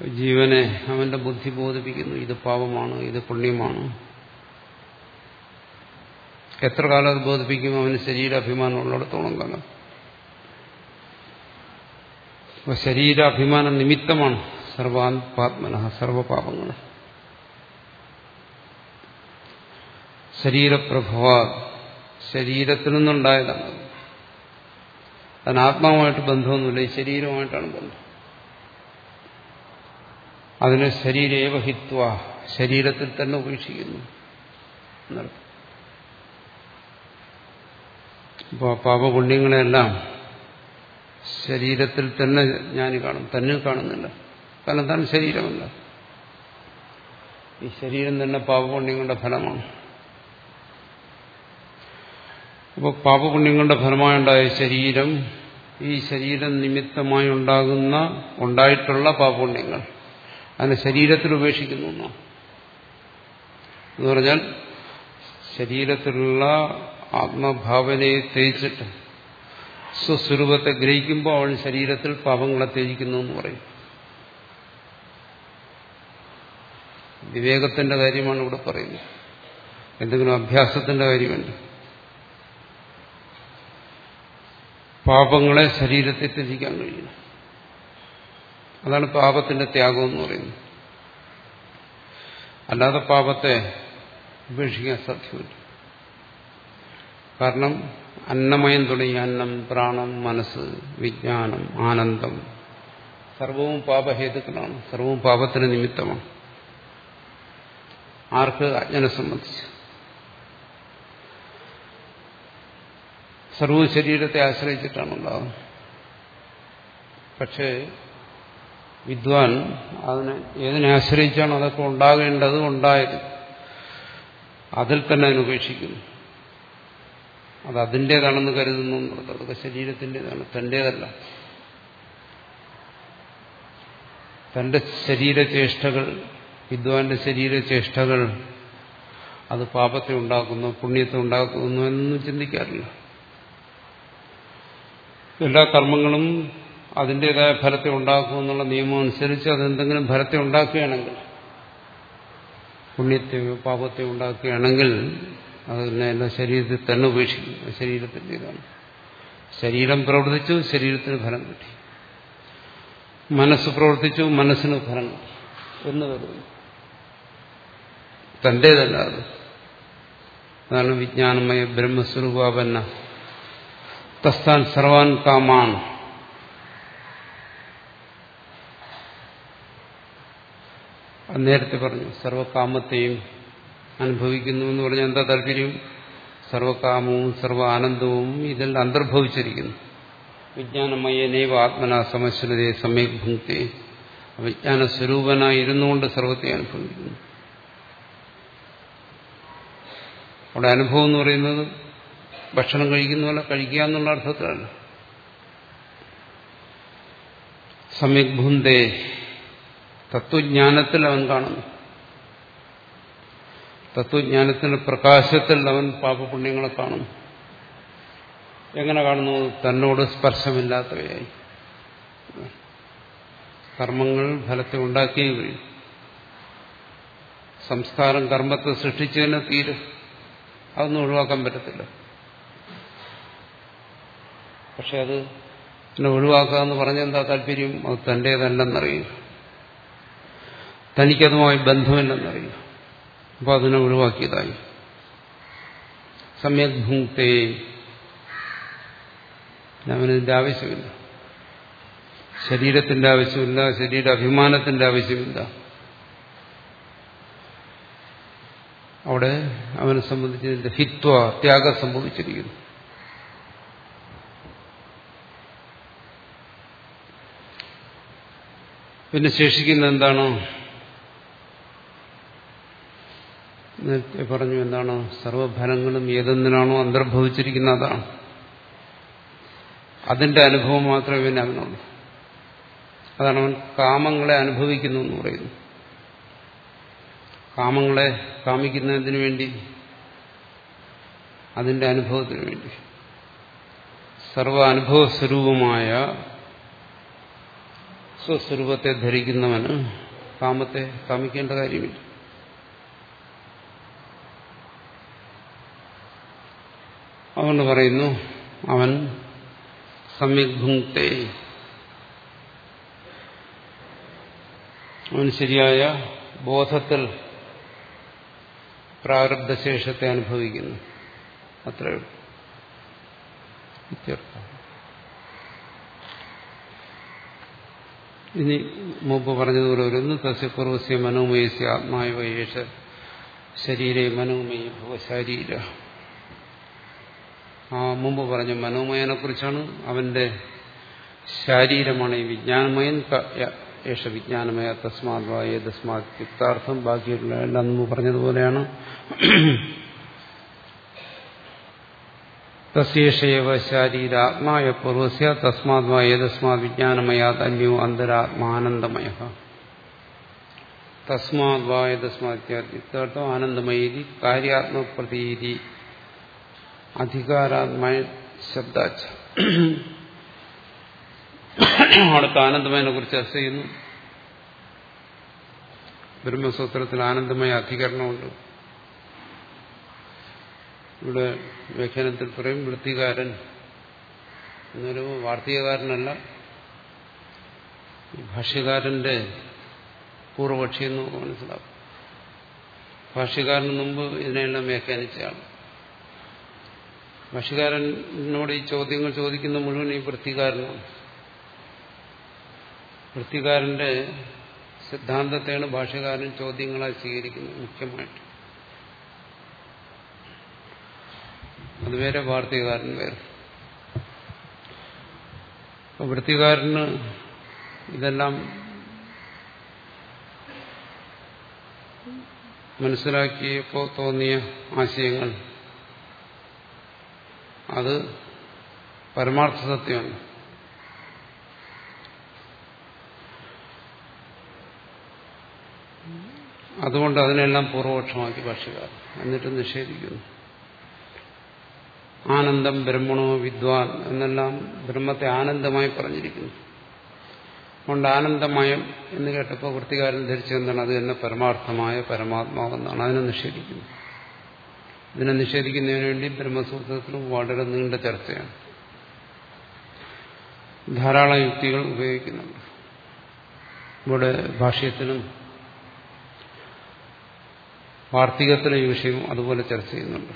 ജീവനെ അവന്റെ ബുദ്ധി ബോധിപ്പിക്കുന്നു. ഇത് പാപമാണ് ഇത് പുണ്യമാണ്. എത്ര കാലം അത് ബോധിപ്പിക്കും? അവന് ശരീരാഭിമാനം ഉള്ളിടത്തോളം കാലം ശരീരാഭിമാന നിമിത്തമാണ്. സർവാൻ പാത്മന സർവപാപങ്ങൾ ശരീരപ്രഭവ ശരീരത്തിൽ നിന്നുണ്ടായതാണ്. അതിന് ആത്മാവുമായിട്ട് ബന്ധമൊന്നുമില്ല ഈ ശരീരവുമായിട്ടാണ് ബന്ധം. അതിനെ ശരീരേവ ഹിത്വ ശരീരത്തിൽ തന്നെ ഉപേക്ഷിക്കുന്നു എന്നർത്ഥം. അപ്പോൾ പാപപുണ്യങ്ങളെല്ലാം ശരീരത്തിൽ തന്നെ ഞാൻ കാണും തന്നെ കാണുന്നില്ല. കാരണം താൻ ശരീരമല്ല. ഈ ശരീരം തന്നെ പാപപുണ്യങ്ങളുടെ ഫലമാണ്. അപ്പോൾ പാപപുണ്യങ്ങളുടെ ഫലമായുണ്ടായ ശരീരം ഈ ശരീരം നിമിത്തമായി ഉണ്ടാകുന്ന ഉണ്ടായിട്ടുള്ള പാപപുണ്യങ്ങൾ. അതിനെ ശരീരത്തിൽ ഉപേക്ഷിക്കുന്നു എന്ന്. പറഞ്ഞാൽ ശരീരത്തിലുള്ള ആത്മഭാവനയെ തേച്ചിട്ട് സ്വസ്വരൂപത്തെ ഗ്രഹിക്കുമ്പോൾ അവൻ ശരീരത്തിൽ പാപങ്ങളെ ത്യജിക്കുന്നു എന്ന് പറയും. വിവേകത്തിന്റെ കാര്യമാണ് ഇവിടെ പറയുന്നത്. എന്തെങ്കിലും അഭ്യാസത്തിന്റെ കാര്യമുണ്ട് പാപങ്ങളെ ശരീരത്തെ ത്യജിക്കാൻ കഴിയണം അതാണ് പാപത്തിന്റെ ത്യാഗം എന്ന് പറയുന്നത്. അല്ലാതെ പാപത്തെ ഉപേക്ഷിക്കാൻ സാധ്യമല്ല. കാരണം അന്നമയം തുടങ്ങി അന്നം പ്രാണം മനസ്സ് വിജ്ഞാനം ആനന്ദം സർവവും പാപഹേതുക്കളാണ്. സർവവും പാപത്തിന് നിമിത്തമാണ്. ആർക്ക് അജ്ഞനെ സംബന്ധിച്ച്? സർവശരീരത്തെ ശരീരത്തെ ആശ്രയിച്ചിട്ടാണ് ഉണ്ടാകുന്നത് പക്ഷേ വിദ്വാൻ അതിനെ ഏതിനെ ആശ്രയിച്ചാണോ അതൊക്കെ ഉണ്ടാകേണ്ടത് ഉണ്ടായത്? അതിൽ തന്നെ അതിനുപേക്ഷിക്കുന്നു അത് അതിന്റേതാണെന്ന് കരുതുന്നു അതൊക്കെ ശരീരത്തിന്റെതാണ് തന്റേതല്ല. തന്റെ ശരീരചേഷ്ടകൾ വിദ്വാന്റെ ശരീരചേഷ്ടകൾ അത് പാപത്തെ ഉണ്ടാക്കുന്നു പുണ്യത്തെ ഉണ്ടാക്കുന്നു എന്നൊന്നും ചിന്തിക്കാറില്ല. എല്ലാ കർമ്മങ്ങളും അതിന്റെതായ ഫലത്തെ ഉണ്ടാക്കുമെന്നുള്ള നിയമം അനുസരിച്ച് അതെന്തെങ്കിലും ഫലത്തെ ഉണ്ടാക്കുകയാണെങ്കിൽ പുണ്യത്തെയോ പാപത്തെയോ ഉണ്ടാക്കുകയാണെങ്കിൽ അതിനെ എല്ലാ ശരീരത്തിൽ തന്നെ ഉപേക്ഷിക്കും ശരീരത്തിന്റെതാണ് ശരീരം പ്രവർത്തിച്ചു ശരീരത്തിന് ഫലം കിട്ടി. മനസ്സ് പ്രവർത്തിച്ചു മനസ്സിന് ഫലം കിട്ടി. എന്ന് കരുതുന്നു തന്റേതല്ല അത് അതാണ് വിജ്ഞാനമയ ബ്രഹ്മസ്വരൂപാപന്ന. തസ്താൻ സർവാൻ കാമാൻ. നേരത്തെ പറഞ്ഞു സർവകാമത്തെയും അനുഭവിക്കുന്നു എന്ന് പറഞ്ഞാൽ എന്താ താല്പര്യം? സർവകാമവും സർവ ആനന്ദവും ഇതിൽ അന്തർഭവിച്ചിരിക്കുന്നു. വിജ്ഞാനമയനേവ ആത്മന സമശ്വരതയെ സമയഭുക്തി വിജ്ഞാന സ്വരൂപനായി ഇരുന്നുകൊണ്ട് സർവത്തെ അനുഭവിക്കുന്നു. അവിടെ അനുഭവം എന്ന് പറയുന്നത് ഭക്ഷണം കഴിക്കുന്ന പോലെ കഴിക്കുക എന്നുള്ള അർത്ഥത്തിലല്ല. സമ്യക് തത്വജ്ഞാനത്തിൽ അവൻ കാണുന്നു. തത്വജ്ഞാനത്തിന്റെ പ്രകാശത്തിൽ അവൻ പാപപുണ്യങ്ങളെ കാണുന്നു. എങ്ങനെ കാണുന്നു? തന്നോട് സ്പർശമില്ലാത്തവയായി. കർമ്മങ്ങൾ ഫലത്തെ ഉണ്ടാക്കുകയും കഴിയും സംസ്കാരം കർമ്മത്തെ സൃഷ്ടിച്ചതിന് തീരും. അതൊന്നും ഒഴിവാക്കാൻ പറ്റത്തില്ല. പക്ഷെ അത് പിന്നെ ഒഴിവാക്കുക എന്ന് പറഞ്ഞെന്താ താല്പര്യം? അത് തന്റേതല്ലെന്നറിയുക തനിക്കതുമായി ബന്ധമില്ലെന്നറിയുക അപ്പോൾ അതിനെ ഒഴിവാക്കിയതായി. സമ്യക് ഭുങ്ക്തേ. അവനതിന്റെ ആവശ്യമില്ല. ശരീരത്തിന്റെ ആവശ്യമില്ല ശരീര അഭിമാനത്തിന്റെ ആവശ്യമില്ല. അവിടെ അവനെ സംബന്ധിച്ച് ഹിത്വ ത്യാഗം സംഭവിച്ചിരിക്കുന്നു പിന്നെ ശേഷിക്കുന്ന എന്താണോ? നേരത്തെ പറഞ്ഞു എന്താണോ? സർവഫലങ്ങളും ഏതെന്തിനാണോ അന്തർഭവിച്ചിരിക്കുന്ന അതാണ്. അതിന്റെ അനുഭവം മാത്രമേ പിന്നെ അവനുള്ളൂ അതാണ് അവൻ കാമങ്ങളെ അനുഭവിക്കുന്നു എന്ന് പറയുന്നു കാമങ്ങളെ കാമിക്കുന്നതിന് വേണ്ടി അതിന്റെ അനുഭവത്തിന് വേണ്ടി. സർവ അനുഭവ സ്വരൂപമായ സ്വസ്വരൂപത്തെ ധരിക്കുന്നവന് കാമത്തെ കാമിക്കേണ്ട കാര്യമില്ല. അതുകൊണ്ട് പറയുന്നു അവൻ സമ്യക് ഭുങ്ക്തേ. അവൻ ശരിയായ ബോധത്തിൽ പ്രാരബ്ധശേഷത്തെ അനുഭവിക്കുന്നു. ഇത്യർത്ഥം ഇനി മുമ്പ് പറഞ്ഞതുപോലെ വരുന്നു തസ്യപൂർവസ്യ മനോമയസ്യ ആത്മാവ യേശ ശരീരേ മനോമയ ഭവശാരീര ആ മുമ്പ് പറഞ്ഞ മനോമയനെ കുറിച്ചാണ് അവന്റെ ശാരീരമാണ് ഈ വിജ്ഞാനമയൻ യേശ വിജ്ഞാനമയ തസ്മാത് വായ തസ്മാത് യുക്താർത്ഥം. ബാക്കിയുള്ള എല്ലാം മുമ്പ് പറഞ്ഞതുപോലെയാണ്. തസ്യേഷയവ ശാരീരാത്മായ പൂർവസ്യ തസ്മാത് വാ ഏതസ്മാത് വിജ്ഞാനമയാത് അന്യോ അന്തരാത്മാനന്ദമയ. തസ്മാത് വാ ആനന്ദമയതി ആനന്ദമയീതി കാര്യാത്മപ്രതീതി അധികാരാത്മായ ശബ്ദാച്ച അടുത്ത ആനന്ദമയനെ കുറിച്ച് ചർച്ച ചെയ്യുന്നു. ബ്രഹ്മസൂത്രത്തിൽ ആനന്ദമയ അധികരണമുണ്ട്. ഇവിടെ വ്യാഖ്യാനത്തിൽ പറയും വൃത്തികാരൻ എന്നൊരു വാർത്തീയകാരനല്ല. ഭാഷ്യകാരന്റെ പൂർവപക്ഷി എന്ന് നമുക്ക് മനസ്സിലാവും. ഭാഷ്യകാരന് മുമ്പ് ഇതിനെല്ലാം വ്യാഖ്യാനിച്ചാണ് ഭാഷ്യകാരനോട് ഈ ചോദ്യങ്ങൾ ചോദിക്കുന്ന മുഴുവൻ ഈ വൃത്തികാരനാണ് വൃത്തികാരന്റെ സിദ്ധാന്തത്തെയാണ് ഭാഷകാരൻ ചോദ്യങ്ങളായി സ്വീകരിക്കുന്നത് മുഖ്യമായിട്ട്. അത് വേറെ. വാർത്തകാരൻ വേറെ വൃത്തികാരന് ഇതെല്ലാം മനസ്സിലാക്കിയപ്പോൾ തോന്നിയ ആശയങ്ങൾ. അത് പരമാർത്ഥ സത്യമാണ് അതുകൊണ്ട് അതിനെല്ലാം പൂർവപക്ഷമാക്കി ഭാഷകാർ എന്നിട്ട് നിഷേധിക്കുന്നു. ആനന്ദം ബ്രഹ്മണോ വിദ്വാൻ എന്നെല്ലാം ബ്രഹ്മത്തെ ആനന്ദമായി പറഞ്ഞിരിക്കുന്നു. അതുകൊണ്ട് ആനന്ദമയം എന്ന് കേട്ടപ്പോൾ വൃത്തികാരൻ ധരിച്ചെന്താണ് അത് തന്നെ പരമാർത്ഥമായ പരമാത്മാവെന്നാണ്. അതിനെ നിഷേധിക്കുന്നത് ഇതിനെ നിഷേധിക്കുന്നതിന് വേണ്ടി ബ്രഹ്മസൂത്രത്തിൽ വളരെ നീണ്ട ചർച്ചയാണ്. ധാരാളം യുക്തികൾ ഉപയോഗിക്കുന്നുണ്ട്. ഇവിടെ ഭാഷ്യത്തിലും വാർത്തികത്തിലെ ഈ വിഷയം അതുപോലെ ചർച്ച ചെയ്യുന്നുണ്ട്.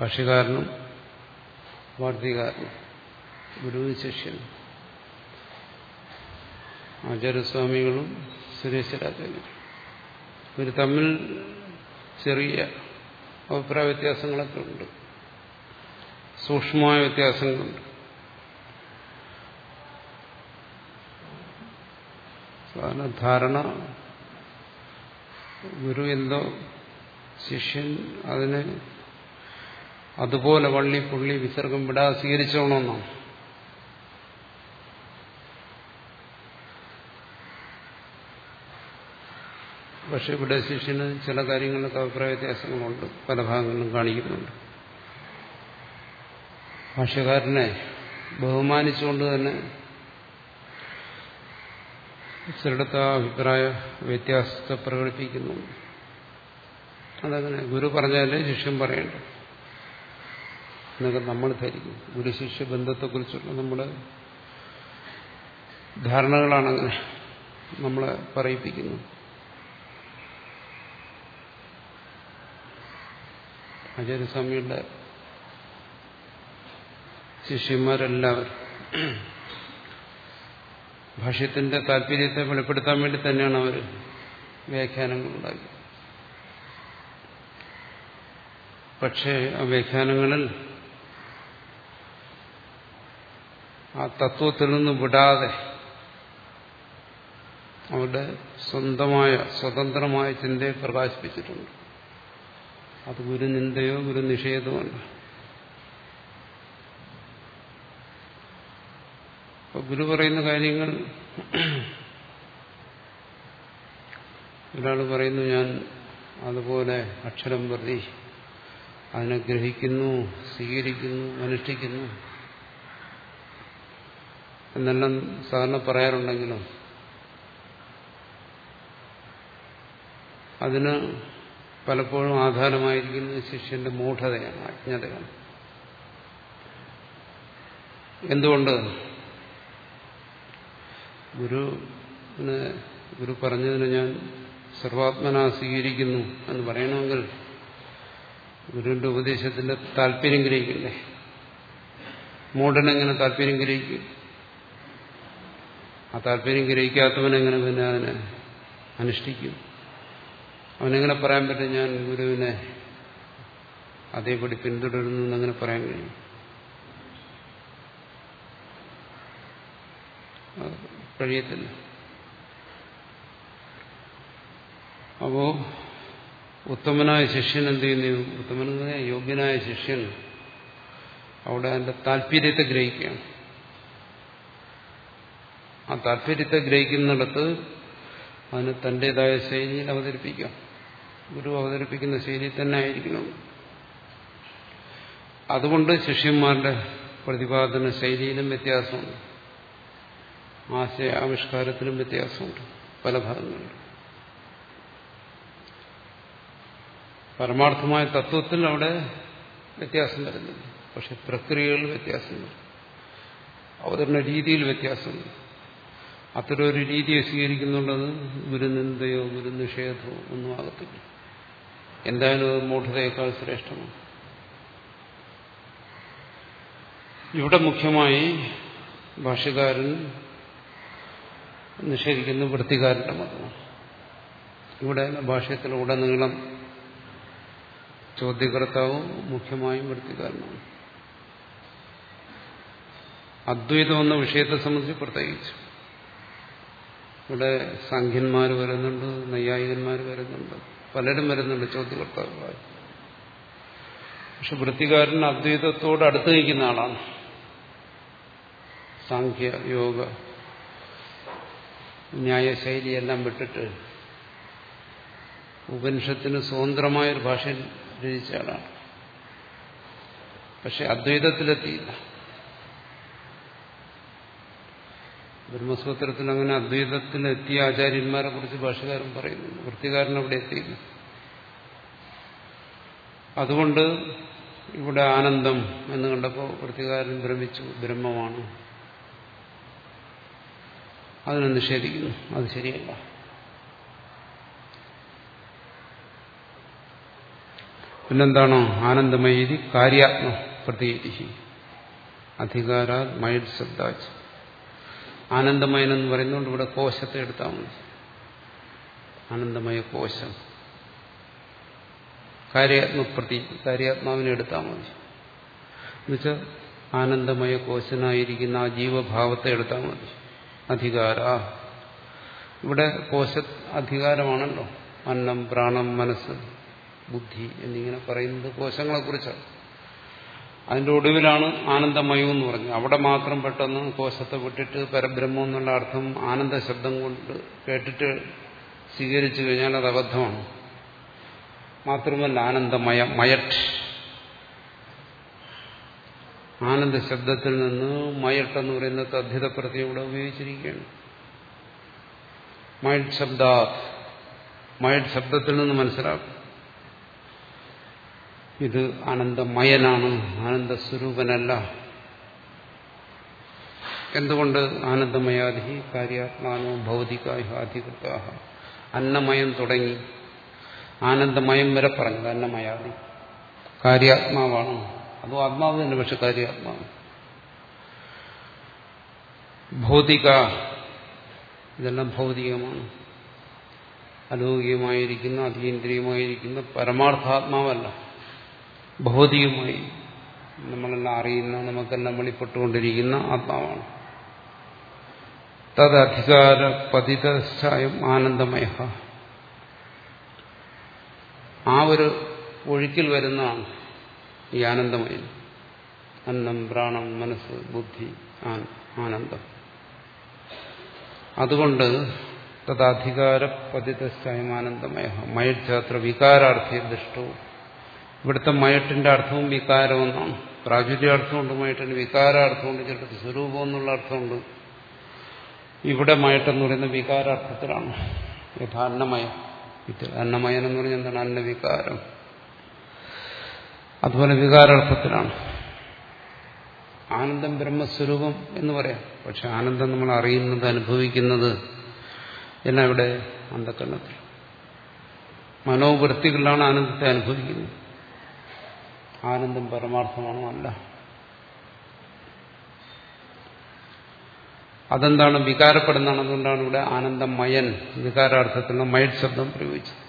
ഭാഷ്യകാരനും വാർത്തികാരനും ഗുരുവും ശിഷ്യനും ആചാര്യസ്വാമികളും സുരേശ്വരാചാര്യനും ഇവർ തമ്മിൽ ചെറിയ അഭിപ്രായ വ്യത്യാസങ്ങളൊക്കെ ഉണ്ട്. സൂക്ഷ്മമായ വ്യത്യാസങ്ങളുണ്ട്. സാധാരണ ധാരണ ഗുരു എന്തോ ശിഷ്യൻ അതിന് അതുപോലെ വള്ളി പുള്ളി വിസർഗം വിടാതെ സ്വീകരിച്ചോണമെന്നാണ് പക്ഷെ ഇവിടെ ശിഷ്യന് ചില കാര്യങ്ങളിലൊക്കെ അഭിപ്രായ വ്യത്യാസങ്ങളുണ്ട്. പല ഭാഗങ്ങളിലും കാണിക്കുന്നുണ്ട്. ഭാഷകാരനെ ബഹുമാനിച്ചുകൊണ്ട് തന്നെ ചിലടത്ത് ആ അഭിപ്രായ വ്യത്യാസത്തെ പ്രകടിപ്പിക്കുന്നു. അതങ്ങനെ ഗുരു പറഞ്ഞാലേ ശിഷ്യൻ പറയണ്ട? എന്നൊക്കെ നമ്മൾ ധരിക്കും. ഗുരു ശിഷ്യ ബന്ധത്തെക്കുറിച്ചുള്ള നമ്മുടെ ധാരണകളാണ് അങ്ങനെ നമ്മളെ പറയിപ്പിക്കുന്നു ആചാര്യസ്വാമിയുടെ ശിഷ്യന്മാരെല്ലാവരും ഭാഷ്യത്തിന്റെ താല്പര്യത്തെ വെളിപ്പെടുത്താൻ വേണ്ടി തന്നെയാണ് അവർ വ്യാഖ്യാനങ്ങൾ ഉണ്ടാക്കിയത് പക്ഷേ ആ വ്യാഖ്യാനങ്ങളിൽ ആ തത്വത്തിൽ നിന്ന് വിടാതെ അവരുടെ സ്വന്തമായ സ്വതന്ത്രമായ ചിന്തയെ പ്രകാശിപ്പിച്ചിട്ടുണ്ട്. അത് ഗുരുനിന്ദയോ ഗുരുനിഷേധമല്ല അപ്പൊ ഗുരു പറയുന്ന കാര്യങ്ങൾ ഒരാൾ പറയുന്നു ഞാൻ അതുപോലെ അക്ഷരം പ്രതി അതിനെ ഗ്രഹിക്കുന്നു സ്വീകരിക്കുന്നു അനുഷ്ഠിക്കുന്നു. എന്നെല്ലാം സാധാരണ പറയാറുണ്ടെങ്കിലും അതിന് പലപ്പോഴും ആധാരമായിരിക്കുന്നത് ശിഷ്യന്റെ മൂഢതയാണ് അജ്ഞതയാണ്. എന്തുകൊണ്ട്? ഗുരുവിന് ഗുരു പറഞ്ഞതിന് ഞാൻ സർവാത്മന സ്വീകരിക്കുന്നു എന്ന് പറയണമെങ്കിൽ ഗുരുവിന്റെ ഉപദേശത്തിന്റെ താല്പര്യം ഗ്രഹിക്കില്ലേ മൂഢനെങ്ങനെ താല്പര്യം ഗ്രഹിക്കും? ആ താല്പര്യം ഗ്രഹിക്കാത്തവനെങ്ങനെ പിന്നെ അതിനെ അനുഷ്ഠിക്കും? അവനെങ്ങനെ പറയാൻ പറ്റും ഞാൻ ഗുരുവിനെ അതേപടി പിന്തുടരുന്നു എന്നങ്ങനെ പറയാൻ കഴിയും? കഴിയത്തില്ല. അപ്പോ ഉത്തമനായ ശിഷ്യൻ എന്ത് ചെയ്യുന്നു? ഉത്തമനായ യോഗ്യനായ ശിഷ്യൻ അവിടെ അതിന്റെ താല്പര്യത്തെ ഗ്രഹിക്കുകയാണ്. ആ താല്പര്യത്തെ ഗ്രഹിക്കുന്നിടത്ത് അതിന് തന്റേതായ ശൈലിയിൽ അവതരിപ്പിക്കാം. ഗുരു അവതരിപ്പിക്കുന്ന ശൈലി തന്നെ ആയിരിക്കണം. അതുകൊണ്ട് ശിഷ്യന്മാരുടെ പ്രതിപാദന ശൈലിയിലും വ്യത്യാസമുണ്ട്. ആശയ ആവിഷ്കാരത്തിലും വ്യത്യാസമുണ്ട്. പല ഭാഗങ്ങളിലും. പരമാർത്ഥമായ തത്വത്തിൽ അവിടെ വ്യത്യാസം വരുന്നില്ല. പക്ഷെ പ്രക്രിയകളിൽ വ്യത്യാസം വരും അവതരണ രീതിയിൽ വ്യത്യാസമുണ്ട് അത്തരം ഒരു രീതിയെ സ്വീകരിക്കുന്നുള്ളത് ഗുരുനിന്ദയോ ഗുരുനിഷേധമോ ഒന്നും ആകത്തില്ല. എന്തായാലും അത് മൂഢതയേക്കാൾ ശ്രേഷ്ഠമാണ്. ഇവിടെ മുഖ്യമായി ഭാഷ്യകാരൻ നിഷേധിക്കുന്ന വൃത്തികാരന്റെ മതമാണ് ഇവിടെ ഭാഷയത്തിൽ ഉടനീളം ചോദ്യകർത്താവും മുഖ്യമായും വൃത്തികാരനാണ് അദ്വൈതം എന്ന വിഷയത്തെ സംബന്ധിച്ച് പ്രത്യേകിച്ചു. ഇവിടെ സംഖ്യന്മാർ വരുന്നുണ്ട് നൈയായികന്മാർ വരുന്നുണ്ട് പലരും വരുന്നുണ്ട് ചോദ്യകർത്താക്കളായി. പക്ഷെ വൃത്തികാരൻ അദ്വൈതത്തോട് അടുത്ത് നിൽക്കുന്ന ആളാണ്. സാഖ്യ യോഗ ന്യായശൈലിയെല്ലാം വിട്ടിട്ട് ഉപനിഷത്തിന് സ്വതന്ത്രമായൊരു ഭാഷ രചിച്ച ആളാണ്. പക്ഷെ അദ്വൈതത്തിലെത്തിയില്ല. ബ്രഹ്മസൂത്രത്തിൽ അങ്ങനെ അദ്വൈതത്തിലെത്തിയ ആചാര്യന്മാരെ കുറിച്ച് ഭാഷകാരൻ പറയുന്നു വൃത്തികാരൻ അവിടെ എത്തിയില്ല. അതുകൊണ്ട് ഇവിടെ ആനന്ദം എന്ന് കണ്ടപ്പോൾ വൃത്തികാരൻ ഭ്രമിച്ചു. ബ്രഹ്മമാണ്. അതിനെ നിഷേധിക്കുന്നു. അത് ശരിയല്ല. പിന്നെന്താണോ? ആനന്ദമയി കാര്യാത്മ പ്രതീതി അധികാര മൈഡ് ശബ്ദാച്ച് ആനന്ദമയൻ എന്ന് ഇവിടെ കോശത്തെ എടുത്താൽ മതി. ആനന്ദമയ കോശം. കാര്യാത്മ കാര്യാത്മപ്രതി കാര്യാത്മാവിനെ എടുത്താൽ മതി. എന്നുവെച്ചാൽ ആനന്ദമയ കോശനായിരിക്കുന്ന ആ ജീവഭാവത്തെ എടുത്താൽ മതി. അധികാര. ഇവിടെ കോശ അധികാരമാണല്ലോ. അന്നം പ്രാണം മനസ്സ് ബുദ്ധി എന്നിങ്ങനെ പറയുന്നത് കോശങ്ങളെ കുറിച്ചാണ് അതിന്റെ ഒടുവിലാണ് ആനന്ദമയം എന്ന് പറഞ്ഞത്. അവിടെ മാത്രം പെട്ടെന്ന് കോശത്തെ വിട്ടിട്ട് പരബ്രഹ്മം എന്നുള്ള അർത്ഥം ആനന്ദ ശബ്ദം കൊണ്ട് കേട്ടിട്ട് സ്വീകരിച്ചു കഴിഞ്ഞാൽ അത് അബദ്ധമാണ്. മാത്രമല്ല ആനന്ദമയ മയറ്റ്. ആനന്ദ ശബ്ദത്തിൽ നിന്ന് മയട്ട് എന്ന് പറയുന്ന തദ്ധിത പ്രത്യം ഇവിടെ ഉപയോഗിച്ചിരിക്കുകയാണ്. മയട്ട് ശബ്ദ മയട്ട് ശബ്ദത്തിൽ നിന്ന് മനസ്സിലാക്കും. ഇത് ആനന്ദമയനാണ് ആനന്ദ സ്വരൂപനല്ല എന്തുകൊണ്ട് ആനന്ദമയാധി കാര്യാത്മാനോ ഭൗതികാധികൃത അന്നമയം തുടങ്ങി. ആനന്ദമയം വരെ പറഞ്ഞത് അന്നമയാദി കാര്യാത്മാവാണ്. അതും ആത്മാവ് തന്നെ പക്ഷെ കാര്യാത്മാവ് ഭൗതിക ഇതെല്ലാം ഭൗതികമാണ്. അലൗകികമായിരിക്കുന്ന അതീന്ദ്രിയമായിരിക്കുന്ന പരമാർത്ഥാത്മാവല്ല. ഭൗതികമായി നമ്മളെല്ലാം അറിയുന്ന നമുക്കെല്ലാം വെളിപ്പെട്ടുകൊണ്ടിരിക്കുന്ന ആത്മാവാണ്. തദ്ധികാര പതിതായം ആനന്ദമയ ആ ഒരു ഒഴുക്കിൽ വരുന്നതാണ്. ഈ ആനന്ദമയം. അന്നം പ്രാണം മനസ്സ് ബുദ്ധി ആനന്ദം. അതുകൊണ്ട് തദധികാര പതിതശ്ചായം ആനന്ദമയ മയച്ഛാത്ര വികാരാർത്ഥി ദൃഷ്ടവും ഇവിടുത്തെ മയട്ടിന്റെ അർത്ഥവും വികാരമെന്നാണ്. പ്രാചുര്യാർത്ഥമുണ്ട് മയട്ടിന് വികാരാർത്ഥമുണ്ട് ചിലടത്ത് സ്വരൂപം എന്നുള്ള അർത്ഥമുണ്ട്. ഇവിടെ മയട്ടെന്ന് പറയുന്ന വികാരാർത്ഥത്തിലാണ്. യഥാ അന്നമയം അന്നമയൻ എന്ന് പറഞ്ഞാൽ എന്താണ്? അന്നവികാരം. അതുപോലെ വികാരാർത്ഥത്തിലാണ്. ആനന്ദം ബ്രഹ്മസ്വരൂപം എന്ന് പറയാം. പക്ഷെ ആനന്ദം നമ്മൾ അറിയുന്നത് അനുഭവിക്കുന്നത് എന്നാ ഇവിടെ അന്ധക്കരണത്തിൽ മനോവൃത്തികളിലാണ് ആനന്ദത്തെ അനുഭവിക്കുന്നത്. ആനന്ദം പരമാർത്ഥമാണോ അല്ല? അതെന്താണ് വികാരപ്പെടുന്നതാണ് അതുകൊണ്ടാണ് ഇവിടെ ആനന്ദമയൻ വികാരാർത്ഥത്തിലുള്ള മയൽ ശബ്ദം പ്രയോഗിച്ചത്.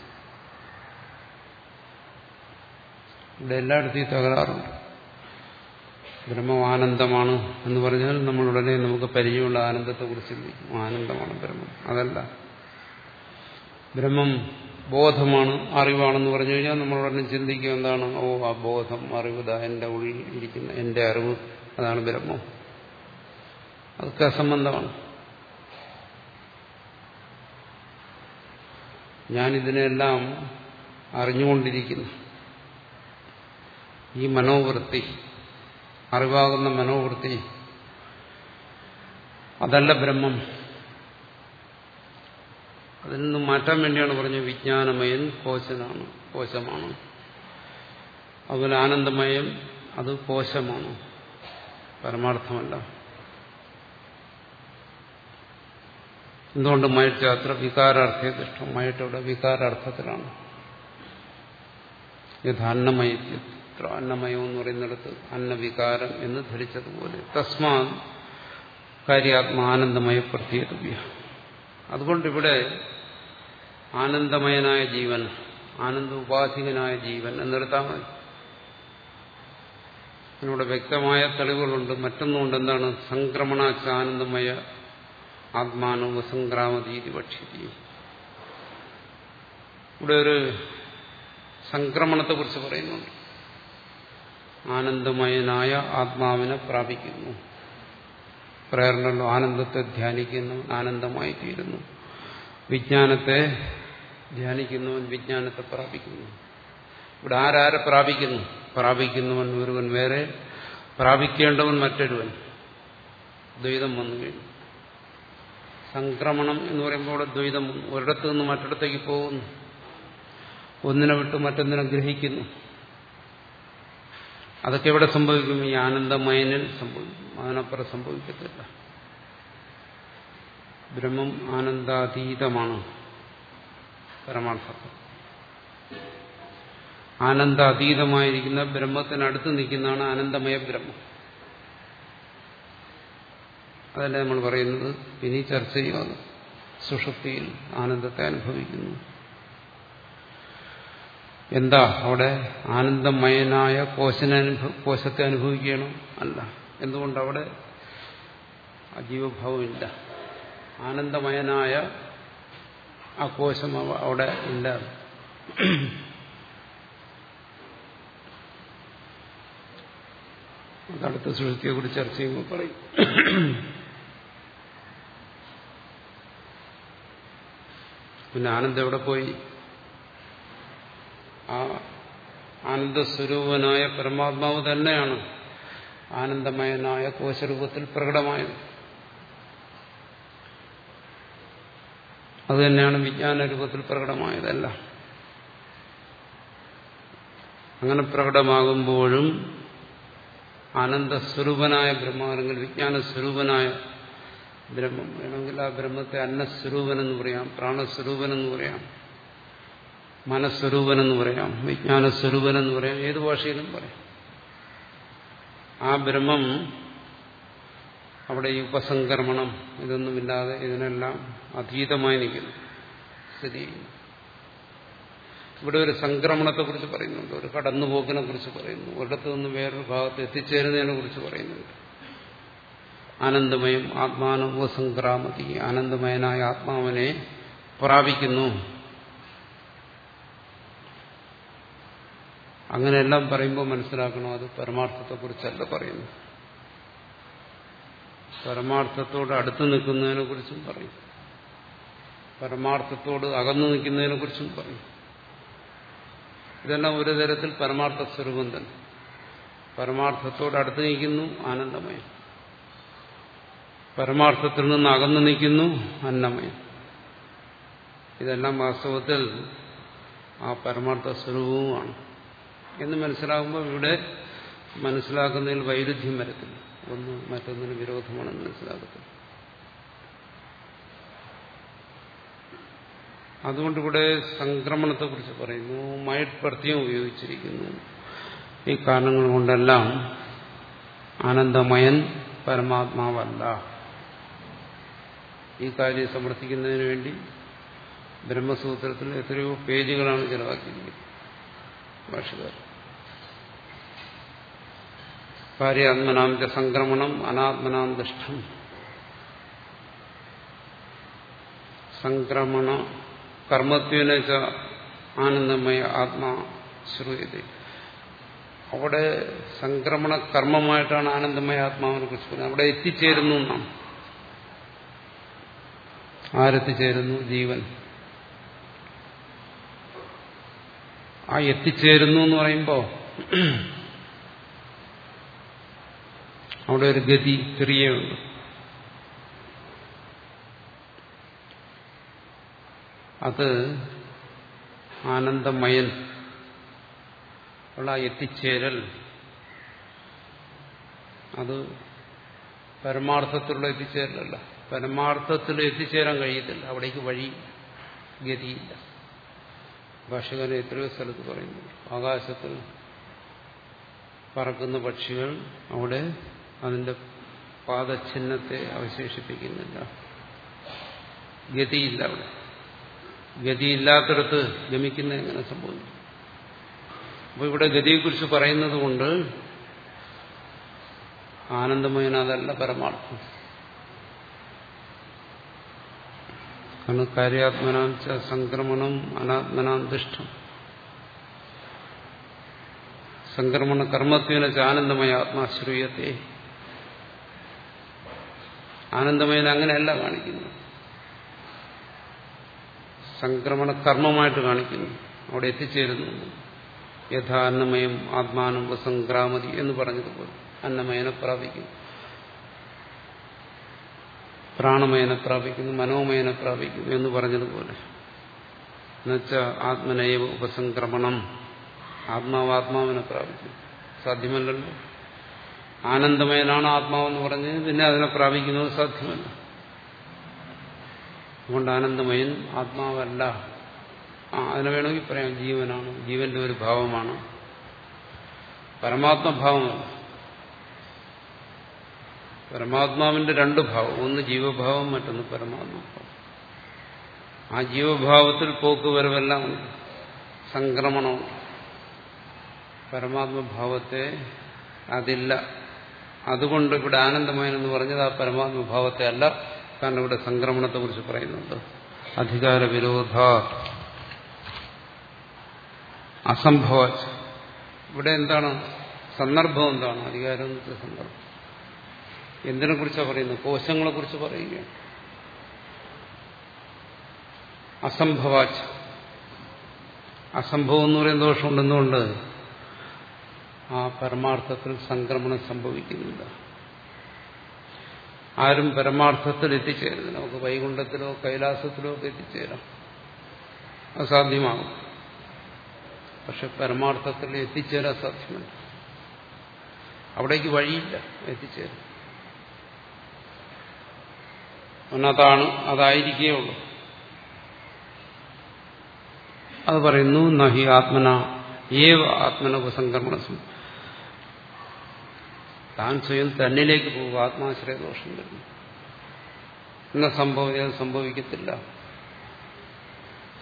ഇവിടെ എല്ലായിടത്തും തകരാറുണ്ട്. ബ്രഹ്മം ആനന്ദമാണ് എന്ന് പറഞ്ഞാൽ നമ്മൾ ഉടനെ നമുക്ക് പരിചയമുള്ള ആനന്ദത്തെ കുറിച്ച് ചിന്തിക്കും. ആനന്ദമാണ് ബ്രഹ്മം. അതല്ല. ബ്രഹ്മം ബോധമാണ് അറിവാണെന്ന് പറഞ്ഞു കഴിഞ്ഞാൽ നമ്മൾ ഉടനെ ചിന്തിക്കും എന്താണ്? ഓ ആ ബോധം അറിവ് ഇതാ ഉള്ളിൽ ഇരിക്കുന്ന എന്റെ അറിവ് അതാണ് ബ്രഹ്മം. അതൊക്കെ അസംബന്ധമാണ്. ഞാനിതിനെല്ലാം അറിഞ്ഞുകൊണ്ടിരിക്കുന്നു. ഈ മനോവൃത്തി അറിവാകുന്ന മനോവൃത്തി അതല്ല ബ്രഹ്മം. അതിൽ നിന്ന് മാറ്റാൻ വേണ്ടിയാണ് പറഞ്ഞത് വിജ്ഞാനമയൻ കോശനാണ് കോശമാണ്. അതുപോലെ ആനന്ദമയം അത് കോശമാണ് പരമാർത്ഥമല്ല. എന്തുകൊണ്ട് മയറ്റാത്ര വികാരാർത്ഥ ദൃഷ്ടം മയറ്റവിടെ വികാരാർത്ഥത്തിലാണ്. യഥാന്നമയത്ര അന്നമയം എന്ന് പറയുന്നിടത്ത് അന്നവികാരം എന്ന് ധരിച്ചതുപോലെ. തസ്മാ കാര്യാത്മാനന്ദമയ പ്രത്യേകവ്യ അതുകൊണ്ട് ഇവിടെ ആനന്ദമയനായ ജീവൻ ആനന്ദ ഉപാധികനായ ജീവൻ എന്നെടുത്താൽ മതി. ഇതിലൂടെ വ്യക്തമായ തെളിവുകളുണ്ട്. മറ്റൊന്നുകൊണ്ട് എന്താണ്? സംക്രമണാച്ച ആനന്ദമയ ആത്മാനോ സംക്രാമതീതി ഭക്ഷ്യതി ഇവിടെ ഒരു സംക്രമണത്തെക്കുറിച്ച് പറയുന്നുണ്ട്. ആനന്ദമയനായ ആത്മാവിനെ പ്രാപിക്കുന്നു. പ്രേരണല്ലോ ആനന്ദത്തെ ധ്യാനിക്കുന്നു ആനന്ദമായി തീരുന്നു വിജ്ഞാനത്തെ ധ്യാനിക്കുന്നവൻ വിജ്ഞാനത്തെ പ്രാപിക്കുന്നു. ഇവിടെ ആരാരെ പ്രാപിക്കുന്നു? പ്രാപിക്കുന്നവൻ ഒരുവൻ വേറെ പ്രാപിക്കേണ്ടവൻ മറ്റൊരുവൻ. ദ്വൈതം വന്നു കഴിഞ്ഞു. സംക്രമണം എന്ന് പറയുമ്പോൾ അവിടെ ദ്വൈതം ഒരിടത്തു നിന്ന് മറ്റിടത്തേക്ക് പോകുന്നു. ഒന്നിനെ വിട്ട് മറ്റൊന്നിനെ ഗ്രഹിക്കുന്നു. അതൊക്കെ എവിടെ സംഭവിക്കും? ഈ ആനന്ദമയനിൽ സംഭവിക്കും. അതിനപ്പുറം സംഭവിക്കത്തില്ല. ബ്രഹ്മം ആനന്ദാതീതമാണ്. പരമാർത്ഥത്തിൽ. ആനന്ദാതീതമായിരിക്കുന്ന ബ്രഹ്മത്തിനടുത്ത് നിൽക്കുന്നതാണ് ആനന്ദമയ ബ്രഹ്മം അതല്ലേ നമ്മൾ പറയുന്നത്? ഇനി ചർച്ച ചെയ്യുന്നത് സുഷുപ്തിയിൽ ആനന്ദത്തെ അനുഭവിക്കുന്നു. എന്താ അവിടെ ആനന്ദമയനായ കോശനെ കോശത്തെ അനുഭവിക്കണം അല്ല. എന്തുകൊണ്ട് അവിടെ അജീവഭാവമില്ല ആനന്ദമയനായ ആ കോശം അവിടെ ഇല്ല. അതടുത്ത സുഹൃത്തിയെ കുറിച്ച് ചർച്ച ചെയ്യുമ്പോൾ പറയും. പിന്നെ ആനന്ദം എവിടെ പോയി? ആ ആനന്ദ ആനന്ദസ്വരൂപനായ പരമാത്മാവ് തന്നെയാണ് ആനന്ദമയനായ കോശരൂപത്തിൽ പ്രകടമായത്. അതുതന്നെയാണ് വിജ്ഞാന രൂപത്തിൽ പ്രകടമായതല്ല. അങ്ങനെ പ്രകടമാകുമ്പോഴും ആനന്ദ ആനന്ദസ്വരൂപനായ ബ്രഹ്മം അല്ലെങ്കിൽ വിജ്ഞാനസ്വരൂപനായ ബ്രഹ്മം വേണമെങ്കിൽ ആ ബ്രഹ്മത്തെ അന്നസ്വരൂപനെന്ന് പറയാം പ്രാണസ്വരൂപനെന്ന് പറയാം. മനസ്വരൂപനെന്ന് പറയാം വിജ്ഞാനസ്വരൂപനെന്ന് പറയാം ഏത് ഭാഷയിലും പറയാം. ആ ബ്രഹ്മം അവിടെ ഈ ഉപസംക്രമണം ഇതൊന്നുമില്ലാതെ ഇതിനെല്ലാം അതീതമായി നിൽക്കുന്നു സ്ഥിതി ഇവിടെ ഒരു സംക്രമണത്തെക്കുറിച്ച് പറയുന്നുണ്ട് ഒരു കടന്നുപോക്കിനെ കുറിച്ച് പറയുന്നു ഒരിടത്ത് നിന്ന് വേറൊരു ഭാഗത്ത് എത്തിച്ചേരുന്നതിനെ കുറിച്ച് പറയുന്നുണ്ട്. ആനന്ദമയം ആത്മാനുപസംക്രാമതി ആനന്ദമയനായ ആത്മാവിനെ പ്രാപിക്കുന്നു. അങ്ങനെയെല്ലാം പറയുമ്പോൾ മനസ്സിലാക്കണം? അത് പരമാർത്ഥത്തെക്കുറിച്ചല്ല പറയുന്നു പരമാർത്ഥത്തോട് അടുത്ത് നിൽക്കുന്നതിനെ കുറിച്ചും പറയും. പരമാർത്ഥത്തോട് അകന്നു നിൽക്കുന്നതിനെ കുറിച്ചും പറയും. ഇതെല്ലാം ഒരു തരത്തിൽ പരമാർത്ഥ സ്വരൂപം തന്നെ. പരമാർത്ഥത്തോട് അടുത്ത് നിൽക്കുന്നു ആനന്ദമയം. പരമാർത്ഥത്തിൽ നിന്ന് അകന്നു നിൽക്കുന്നു അന്നമയം. ഇതെല്ലാം വാസ്തവത്തിൽ ആ പരമാർത്ഥ സ്വരൂപവുമാണ്. എന്ന് മനസ്സിലാകുമ്പോൾ ഇവിടെ മനസ്സിലാക്കുന്നതിൽ വൈരുദ്ധ്യം വരത്തില്ല. ഒന്ന് മറ്റൊന്നിന് വിരോധമാണെന്ന് മനസ്സിലാക്കത്തില്ല അതുകൊണ്ടിവിടെ സംക്രമണത്തെക്കുറിച്ച് പറയുന്നു. മൈഡ് പ്രത്യം ഉപയോഗിച്ചിരിക്കുന്നു. ഈ കാരണങ്ങൾ കൊണ്ടെല്ലാം ആനന്ദമയൻ പരമാത്മാവല്ല. ഈ കാര്യം സമർത്ഥിക്കുന്നതിന് വേണ്ടി ബ്രഹ്മസൂത്രത്തിൽ എത്രയോ പേജുകളാണ് ചെലവാക്കിയിരിക്കുന്നത്. ഭാഷകാർ കാര്യാത്മനാം ച സംക്രമണം അനാത്മനാം ദുഷ്ടം സംക്രമണ കർമ്മത്വന ആനന്ദമയ ആത്മാ ശ്രൂയത അവിടെ സംക്രമണ കർമ്മമായിട്ടാണ് ആനന്ദമയ ആത്മാവിനെ കുറിച്ച് പറയുന്നത്. അവിടെ എത്തിച്ചേരുന്നു എന്നാണ് ആരെത്തിച്ചേരുന്നു? ജീവൻ. ആ എത്തിച്ചേരുന്നു എന്ന് പറയുമ്പോൾ അവിടെ ഒരു ഗതി ചെറിയ അത് ആനന്ദമയൻ ഉള്ള എത്തിച്ചേരൽ. അത് പരമാർത്ഥത്തിലുള്ള എത്തിച്ചേരലല്ല. പരമാർത്ഥത്തിൽ എത്തിച്ചേരാൻ കഴിയത്തില്ല. അവിടേക്ക് വഴി ഗതിയില്ല. ഭാഷകാരൻ എത്രയോ സ്ഥലത്ത് പറയുന്നു. ആകാശത്തിൽ പറക്കുന്ന പക്ഷികൾ അവിടെ അതിന്റെ പാദചിഹ്നത്തെ അവശേഷിപ്പിക്കുന്നില്ല. ഗതിയില്ല അവിടെ. ഗതിയില്ലാത്തടത്ത് ഗമിക്കുന്ന എങ്ങനെ സംഭവിക്കും? അപ്പോൾ ഇവിടെ ഗതിയെക്കുറിച്ച് പറയുന്നത് കൊണ്ട് ആനന്ദമയന അതല്ല പരമാർത്ഥം. കാരണം കാര്യാത്മനാം സംക്രമണം അനാത്മനാം സംക്രമണ കർമ്മത്വന ആനന്ദമയ ആത്മാശ്രൂയത്തെ. ആനന്ദമയൻ അങ്ങനെയല്ല കാണിക്കുന്നു. സംക്രമണ കർമ്മമായിട്ട് കാണിക്കുന്നു. അവിടെ എത്തിച്ചേരുന്നു. യഥാ അന്നമയം ആത്മാനം സംക്രാമതി എന്ന് പറഞ്ഞതുപോലെ അന്നമയനെ പ്രാപിക്കുന്നു. പ്രാണമയനെ പ്രാപിക്കുന്നു മനോമയനെ പ്രാപിക്കുന്നു എന്ന് പറഞ്ഞതുപോലെ. എന്നുവെച്ചാൽ ആത്മനയവ ഉപസംക്രമണം. ആത്മാവ് ആത്മാവിനെ പ്രാപിക്കുന്നു. സാധ്യമല്ലല്ലോ? ആനന്ദമയനാണ് ആത്മാവെന്ന് പറഞ്ഞ് പിന്നെ അതിനെ പ്രാപിക്കുന്നത് സാധ്യമല്ല. അതുകൊണ്ട് ആനന്ദമയൻ ആത്മാവല്ല. അതിനെ വേണമെങ്കിൽ പറയാം ജീവനാണ്. ജീവന്റെ ഒരു ഭാവമാണ്. പരമാത്മഭാവമല്ല പരമാത്മാവിന്റെ രണ്ട് ഭാവം. ഒന്ന് ജീവഭാവം മറ്റൊന്ന് പരമാത്മഭാവം ആ ജീവഭാവത്തിൽ പോക്കുവരവെല്ലാം സംക്രമണം പരമാത്മഭാവത്തെ അതില്ല. അതുകൊണ്ട് ഇവിടെ ആനന്ദമയനെന്ന് പറഞ്ഞത് ആ പരമാത്മഭാവത്തെ അല്ല കാരണം ഇവിടെ സംക്രമണത്തെ കുറിച്ച് പറയുന്നുണ്ട്. അധികാര വിരോധ അസംഭവ ഇവിടെ എന്താണ്? സന്ദർഭം എന്താണ്? അധികാരം സന്ദർഭം. എന്തിനെ കുറിച്ചാണ് പറയുന്നത്? കോശങ്ങളെ കുറിച്ച് പറയുകയാണ്. അസംഭവാച്ച്. അസംഭവം എന്ന് പറയുന്ന ദോഷമുണ്ടെന്നുകൊണ്ട് ആ പരമാർത്ഥത്തിൽ സംക്രമണം സംഭവിക്കുന്നില്ല. ആരും പരമാർത്ഥത്തിൽ എത്തിച്ചേരുന്നില്ല. നമുക്ക് വൈകുണ്ഠത്തിലോ കൈലാസത്തിലോ ഒക്കെ എത്തിച്ചേരാം. അസാധ്യമാകും പക്ഷെ പരമാർത്ഥത്തിൽ എത്തിച്ചേരാൻ സാധ്യമല്ല. അവിടേക്ക് വഴിയില്ല. എത്തിച്ചേരും. അതാണ് അതായിരിക്കേ ഉള്ളൂ. അത് പറയുന്നു നഹി ആത്മന ഏവ ആത്മന ഉപസംക്രമണ താൻ സ്വയം തന്നിലേക്ക് പോകുക ആത്മാശ്രയ ദോഷം വരുന്നു. എന്ന സംഭവം? അത് സംഭവിക്കത്തില്ല.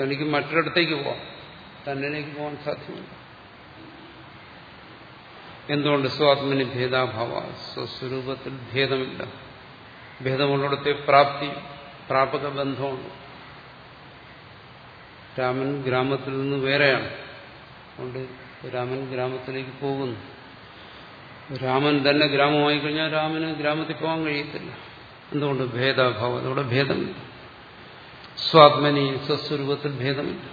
തനിക്ക് മറ്റൊരിടത്തേക്ക് പോവാം. തന്നിലേക്ക് പോകാൻ സാധ്യമല്ല. എന്തുകൊണ്ട് സ്വാത്മനി ഭേദാഭാവ? സ്വസ്വരൂപത്തിൽ ഭേദമില്ല. ഭേദമുള്ളിടത്തെ പ്രാപ്തി പ്രാപക ബന്ധമുണ്ട്. രാമൻ ഗ്രാമത്തിൽ നിന്ന് വേറെയാണ്. അതുകൊണ്ട് രാമൻ ഗ്രാമത്തിലേക്ക് പോകുന്നു. രാമൻ തന്നെ ഗ്രാമമായി കഴിഞ്ഞാൽ രാമന് ഗ്രാമത്തിൽ പോകാൻ കഴിയത്തില്ല. എന്തുകൊണ്ട്? ഭേദാഭാവം. അതോടെ ഭേദമില്ല. സ്വാത്മനി സ്വസ്വരൂപത്തിൽ ഭേദമില്ല.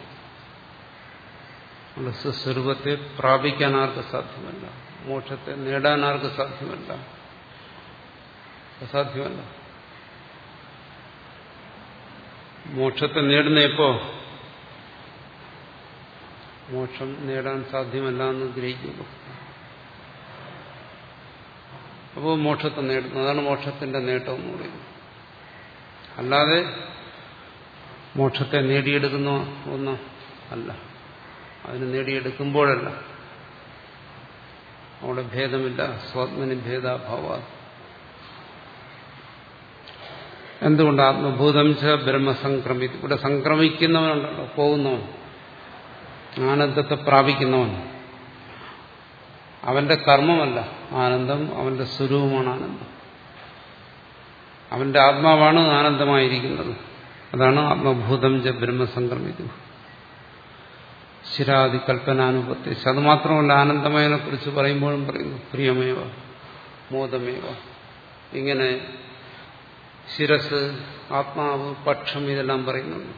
നമ്മുടെ സ്വസ്വരൂപത്തെ പ്രാപിക്കാൻ ആർക്ക് സാധ്യമല്ല? മോക്ഷത്തെ നേടാൻ ആർക്ക് സാധ്യമല്ല? അസാധ്യമല്ല. മോക്ഷത്തെ നേടുന്ന മോക്ഷം നേടാൻ സാധ്യമല്ല എന്ന് ഗ്രഹിക്കുമ്പോൾ. അപ്പോൾ മോക്ഷത്തെ നേടുന്നു. അതാണ് മോക്ഷത്തിന്റെ നേട്ടം എന്ന് പറയുന്നത്. അല്ലാതെ മോക്ഷത്തെ നേടിയെടുക്കുന്ന ഒന്ന് അല്ല. അതിന് നേടിയെടുക്കുമ്പോഴല്ല. അവിടെ ഭേദമില്ല. സ്വാത്മനി ഭേദാഭാവ. എന്തുകൊണ്ട് ആത്മഭൂതം ബ്രഹ്മസംക്രമി ഇവിടെ സംക്രമിക്കുന്നവനുണ്ടല്ലോ. പോകുന്നവൻ. ആനന്ദത്തെ പ്രാപിക്കുന്നവൻ. അവന്റെ കർമ്മമല്ല. ആനന്ദം അവന്റെ സ്വരൂപമാണ്. ആനന്ദം അവന്റെ ആത്മാവാണ് ആനന്ദമായിരിക്കുന്നത്. അതാണ് ആത്മഭൂതം ജ ബ്രഹ്മസംക്രമിക്കുന്നത് ശിരാദി കൽപ്പനാനുപത്തി. അത് മാത്രമല്ല ആനന്ദമയനെ കുറിച്ച് പറയുമ്പോഴും പറയുന്നു പ്രിയമേവ മോദമേവ. ഇങ്ങനെ ശിരസ് ആത്മാവ് പക്ഷം ഇതെല്ലാം പറയുന്നുണ്ട്.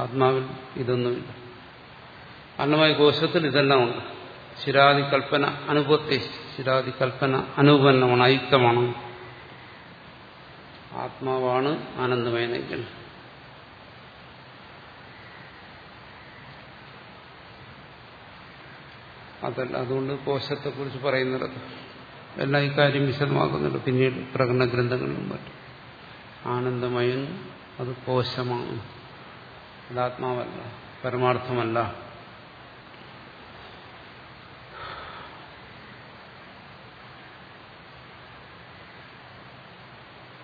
ആത്മാവിൽ ഇതൊന്നുമില്ല. അന്നമയ കോശത്തിൽ ഇതെല്ലാം ഉണ്ട്. ശിരാദി കൽപ്പന അനുപത്തി. ശിരാദി കൽപ്പന അനുപന്നമാണ് അയുക്തമാണ് ആത്മാവാണ് ആനന്ദമയനെങ്കിൽ അതല്ല അതുകൊണ്ട് കോശത്തെക്കുറിച്ച് പറയുന്നിടത്ത് എല്ലാം ഇക്കാര്യം വിശദമാക്കുന്നുണ്ട്. പിന്നീട് പ്രകടന ഗ്രന്ഥങ്ങളിലും മറ്റും. ആനന്ദമയൻ അത് കോശമാണ് അത് ആത്മാവല്ല പരമാർത്ഥമല്ല.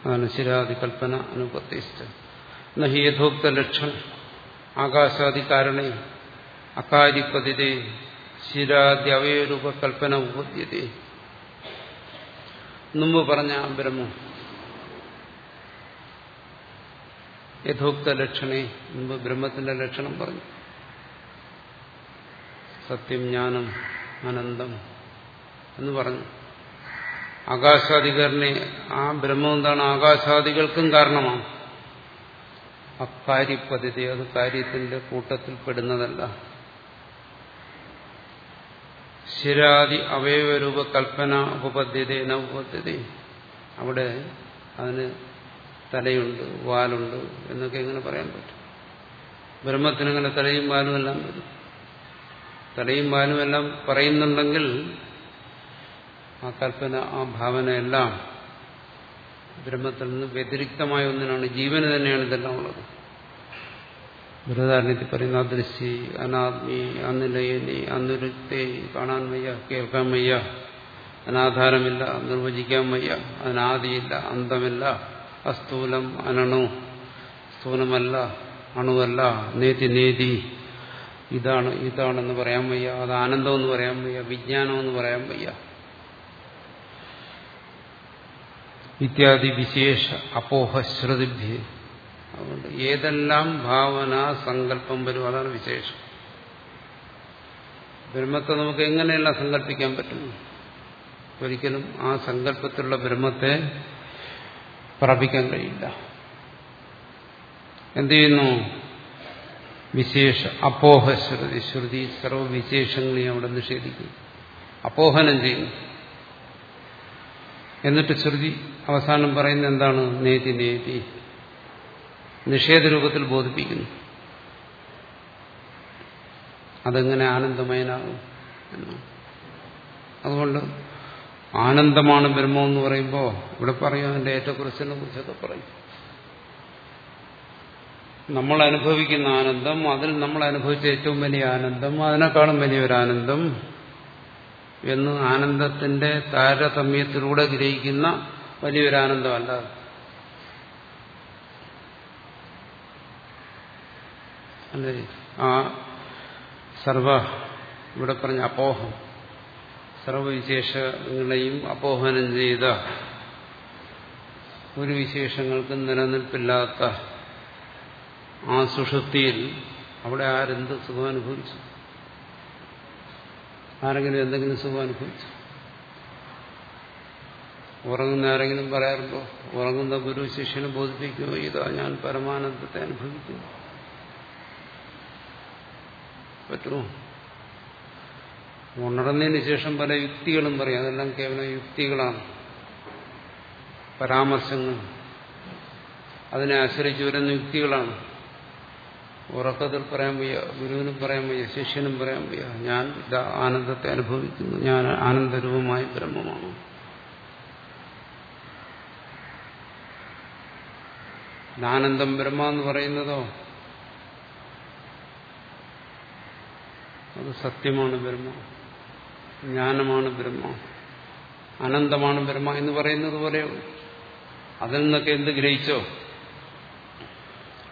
അതാണ് ശിരാദി കൽപ്പന അനുപത്തിഷ്ഠ നഹി യഥോക്ത ലക്ഷണം ആകാശാദി മുമ്പ് പറഞ്ഞ ബ്രഹ്മം യഥോക്ത ലക്ഷണേ മുമ്പ് ബ്രഹ്മത്തിന്റെ ലക്ഷണം പറഞ്ഞു. സത്യം ജ്ഞാനം അനന്തം എന്ന് പറഞ്ഞു. ആകാശാദികരനെ ആ ബ്രഹ്മം എന്താണ്? ആകാശാദികൾക്കും കാരണമാണ്. അക്കാര്യപദ്ധതി അത് കാര്യത്തിന്റെ കൂട്ടത്തിൽ പെടുന്നതല്ല. ശിരാദി അവയവരൂപ കൽപ്പന ഉപപദ്ധ്യത ഉപപദ്ധ്യത. അവിടെ അതിന് തലയുണ്ട് വാലുണ്ട് എന്നൊക്കെ എങ്ങനെ പറയാൻ പറ്റും. ബ്രഹ്മത്തിനങ്ങനെ തലയും വാലും എല്ലാം വരും. തലയും വാലും എല്ലാം പറയുന്നുണ്ടെങ്കിൽ ആ കൽപ്പന ആ ഭാവനയെല്ലാം ബ്രഹ്മത്തിൽ നിന്ന് വ്യതിരിക്തമായ ഒന്നിനാണ്. ജീവന് തന്നെയാണ് ഇതെല്ലാം ഉള്ളത്. ബൃഹദാരണത്തിൽ പറയുന്ന അദൃശ്യ അനാത്മി അനിലയനി അനിരുക്തി കാണാൻ വയ്യ കേൾക്കാൻ വയ്യ അനാധാരമില്ല നിർവചിക്കാൻ വയ്യ അനാദിയില്ല അന്തമില്ല അസ്ഥൂലം അനണു സ്ഥൂലമല്ല അണുവല്ല നേതി നേതി ഇതാണ് ഇതാണെന്ന് പറയാൻ വയ്യ അത് ആനന്ദമെന്ന് പറയാൻ വയ്യ വിജ്ഞാനമെന്ന് പറയാൻ വയ്യ. ഇത്യാദി വിശേഷ അപോഹശ്രുതിഭ്യ അതുകൊണ്ട് ഏതെല്ലാം ഭാവന സങ്കല്പം വരും അതാണ് വിശേഷം. ബ്രഹ്മത്തെ നമുക്ക് എങ്ങനെയെല്ലാം സങ്കല്പിക്കാൻ പറ്റും? ഒരിക്കലും ആ സങ്കല്പത്തിലുള്ള ബ്രഹ്മത്തെ പ്രാപിക്കാൻ കഴിയില്ല. എന്ത് ചെയ്യുന്നു? വിശേഷ അപോഹശ്രുതി ശ്രുതി ശ്രുതി സർവവിശേഷങ്ങളെയും അവിടെ നിഷേധിക്കുന്നു. അപോഹനം ചെയ്യുന്നു. എന്നിട്ട് ശ്രുതി അവസാനം പറയുന്നത് എന്താണ്? നേതി നേതി. നിഷേധ രൂപത്തിൽ ബോധിപ്പിക്കുന്നു. അതെങ്ങനെ ആനന്ദമയനാകും എന്നാണ് അതുകൊണ്ട് ആനന്ദമാണ് ബ്രഹ്മം എന്ന് പറയുമ്പോൾ ഇവിടെ പറയും അതിന്റെ ഏറ്റക്കുറിച്ചിനെ കുറിച്ചൊക്കെ പറയും. നമ്മൾ അനുഭവിക്കുന്ന ആനന്ദം അതിൽ നമ്മൾ അനുഭവിച്ച ഏറ്റവും വലിയ ആനന്ദം അതിനേക്കാളും വലിയൊരാനന്ദം എന്ന് ആനന്ദത്തിന്റെ താരതമ്യത്തിലൂടെ ഗ്രഹിക്കുന്ന വലിയൊരു ആനന്ദമല്ല ആ സർവ ഇവിടെ പറഞ്ഞ അപോഹം സർവവിശേഷങ്ങളെയും അപോഹനം ചെയ്ത ഒരു വിശേഷങ്ങൾക്കും നിലനിൽപ്പില്ലാത്ത ആ സുഷുപ്തിയിൽ അവിടെ ആരെന്ത് സുഖം അനുഭവിച്ചു? ആരെങ്കിലും എന്തെങ്കിലും സുഖം അനുഭവിച്ചു? ഉറങ്ങുന്ന ആരെങ്കിലും പറയാറുണ്ടോ? ഉറങ്ങുന്ന ഗുരു ശിഷ്യനെ ബോധിപ്പിക്കുമോ ഇതാ ഞാൻ പരമാനന്ദത്തെ അനുഭവിക്കുന്നു. പറ്റുമോ ഉണർന്നതിന് ശേഷം പല യുക്തികളും പറയും. അതെല്ലാം കേവലം യുക്തികളാണ്. പരാമർശങ്ങൾ. അതിനെ ആശ്രയിച്ച് വരുന്ന യുക്തികളാണ്. ഉറക്കത്തിൽ പറയാൻ വയ്യ ഗുരുവിനും പറയാൻ വയ്യ ശിഷ്യനും പറയാൻ വയ്യ. ഞാൻ ആനന്ദത്തെ അനുഭവിക്കുന്നു. ഞാൻ ആനന്ദരൂപമായ ബ്രഹ്മമാണ്. ആനന്ദം ബ്രഹ്മ എന്ന് പറയുന്നതോ? അത് സത്യമാണ് ബ്രഹ്മ. ജ്ഞാനമാണ് ബ്രഹ്മ. അനന്തമാണ് ബ്രഹ്മ എന്ന് പറയുന്നത് പോലെയോ അതിൽ നിന്നൊക്കെ എന്ത് ഗ്രഹിച്ചോ?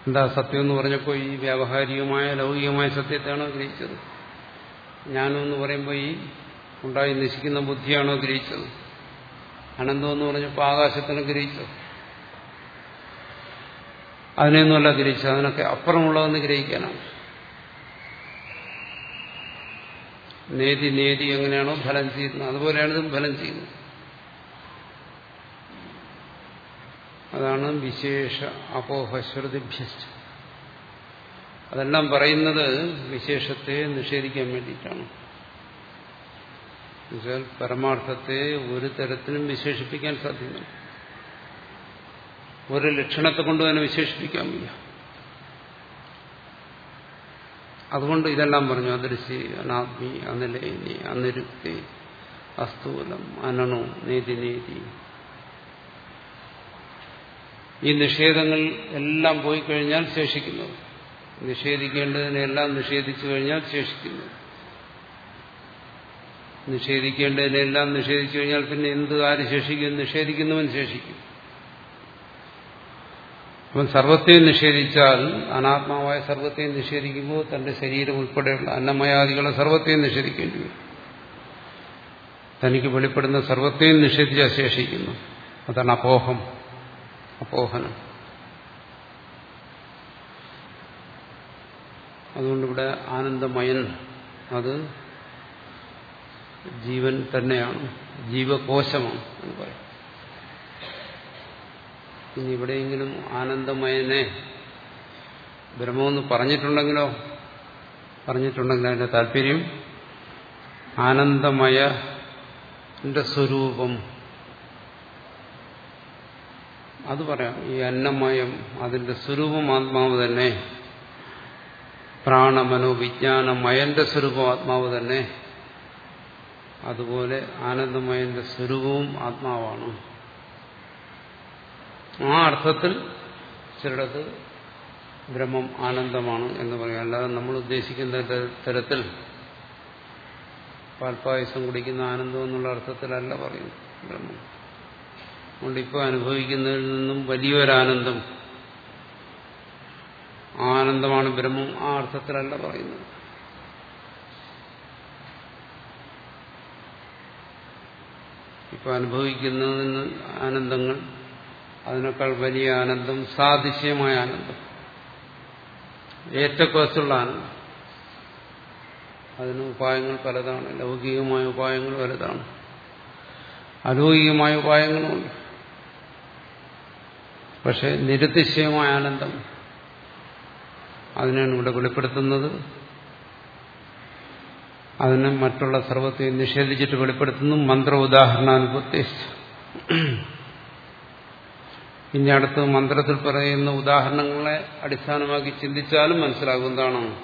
എന്താ സത്യം എന്ന് പറഞ്ഞപ്പോൾ ഈ വ്യാവഹാരികമായ ലൗകികമായ സത്യത്തെയാണോ ഗ്രഹിച്ചത്? ജ്ഞാനം എന്ന് പറയുമ്പോൾ ഈ ഉണ്ടായി നശിക്കുന്ന ബുദ്ധിയാണോ ഗ്രഹിച്ചത്? അനന്തം എന്ന് പറഞ്ഞപ്പോൾ ആകാശത്തിനെ ഗ്രഹിച്ചോ? അതിനെയൊന്നുമല്ല ഗ്രഹിച്ചത് അതിനൊക്കെ അപ്പുറമുള്ളതെന്ന് ഗ്രഹിക്കാനാണ് നേതി നേതി എങ്ങനെയാണോ ഫലം ചെയ്യുന്നത്. അതുപോലെയാണ് ഇതും ഫലം ചെയ്യുന്നത്. അതാണ് വിശേഷ അപോഹശ്രുതിഭ്യസ്റ്റ് അതെല്ലാം പറയുന്നത് വിശേഷത്തെ നിഷേധിക്കാൻ വേണ്ടിയിട്ടാണ്. പരമാർത്ഥത്തെ ഒരു തരത്തിലും വിശേഷിപ്പിക്കാൻ സാധ്യമല്ല. ഒരു ലക്ഷണത്തെ കൊണ്ട് തന്നെ വിശേഷിപ്പിക്കാൻ വയ്യ അതുകൊണ്ട് ഇതെല്ലാം പറഞ്ഞു അദൃശ്യ അനാത്മി അനിലേനി അനിരുക്തി അസ്തൂലം അനണു നീതി നീതി. ഈ നിഷേധങ്ങൾ എല്ലാം പോയി കഴിഞ്ഞാൽ ശേഷിക്കുന്നത്. നിഷേധിക്കേണ്ടതിനെല്ലാം നിഷേധിച്ചു കഴിഞ്ഞാൽ ശേഷിക്കുന്നത് നിഷേധിക്കേണ്ടതിനെല്ലാം നിഷേധിച്ചു കഴിഞ്ഞാൽ പിന്നെ എന്ത് ആര് ശേഷിക്കും? നിഷേധിക്കുന്നവൻ ശേഷിക്കും. അവൻ സർവത്തെയും നിഷേധിച്ചാൽ അനാത്മാവായ സർവത്തെയും നിഷേധിക്കുമ്പോൾ തന്റെ ശരീരം ഉൾപ്പെടെയുള്ള അന്നമയാദികളെ സർവത്തെയും നിഷേധിക്കേണ്ടി വരും. തനിക്ക് വെളിപ്പെടുന്ന സർവത്തെയും നിഷേധിച്ച് ശേഷിക്കുന്നു അതാണ് അപോഹം. അപോഹനം. അതുകൊണ്ടിവിടെ ആനന്ദമയൻ അത് ജീവൻ തന്നെയാണ് ജീവകോശമാണ് എന്ന് പറയും. ഇനി എവിടെയെങ്കിലും ആനന്ദമയനെ ബ്രഹ്മമെന്ന് പറഞ്ഞിട്ടുണ്ടെങ്കിലോ? പറഞ്ഞിട്ടുണ്ടെങ്കിൽ അതിന്റെ താല്പര്യം ആനന്ദമയ സ്വരൂപം. അത് പറയാം ഈ അന്നമയം അതിന്റെ സ്വരൂപം ആത്മാവ് തന്നെ. പ്രാണമനോ വിജ്ഞാനമയന്റെ സ്വരൂപം ആത്മാവ് തന്നെ. അതുപോലെ ആനന്ദമയന്റെ സ്വരൂപവും ആത്മാവാണ്. ആ അർത്ഥത്തിൽ ചിലടത്ത് ബ്രഹ്മം ആനന്ദമാണ് എന്ന് പറയാം. അല്ലാതെ നമ്മൾ ഉദ്ദേശിക്കുന്ന തരത്തിൽ പാൽപ്പായസം കുടിക്കുന്ന ആനന്ദം എന്നുള്ള അർത്ഥത്തിലല്ല പറയുന്നു ബ്രഹ്മം. അതുകൊണ്ട് ഇപ്പോൾ അനുഭവിക്കുന്നതിൽ നിന്നും വലിയൊരാനന്ദം ആനന്ദമാണ് ബ്രഹ്മം ആ അർത്ഥത്തിലല്ല പറയുന്നത്. ഇപ്പൊ അനുഭവിക്കുന്നതിന് ആനന്ദങ്ങൾ അതിനേക്കാൾ വലിയ ആനന്ദം സാദൃശ്യമായ ആനന്ദം. ഏറ്റക്കുറച്ചുള്ള ആനന്ദം. അതിന് ഉപായങ്ങൾ പലതാണ്. ലൗകികമായ ഉപായങ്ങൾ പലതാണ് അലൗകികമായ ഉപായങ്ങളുമുണ്ട്. പക്ഷെ നിരതിശയമായ ആനന്ദം അതിനാണ് ഇവിടെ വെളിപ്പെടുത്തുന്നത്. അതിനെ മറ്റുള്ള സർവത്തെ നിഷേധിച്ചിട്ട് വെളിപ്പെടുത്തുന്നു. മന്ത്ര ഉദാഹരണാനുപത്തേശ് ഇനി അടുത്ത് മന്ത്രത്തിൽ പറയുന്ന ഉദാഹരണങ്ങളെ അടിസ്ഥാനമാക്കി ചിന്തിച്ചാലും മനസ്സിലാകും എന്താണോ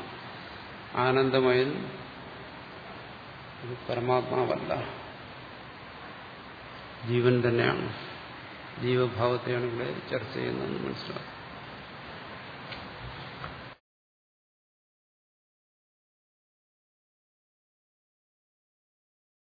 ആനന്ദമയൻ പരമാത്മാവല്ല. ജീവൻ തന്നെയാണ്. ജീവഭാവത്തെയാണ് ഇവിടെ ചർച്ച ചെയ്യുന്നതെന്ന് മനസ്സിലാക്കും.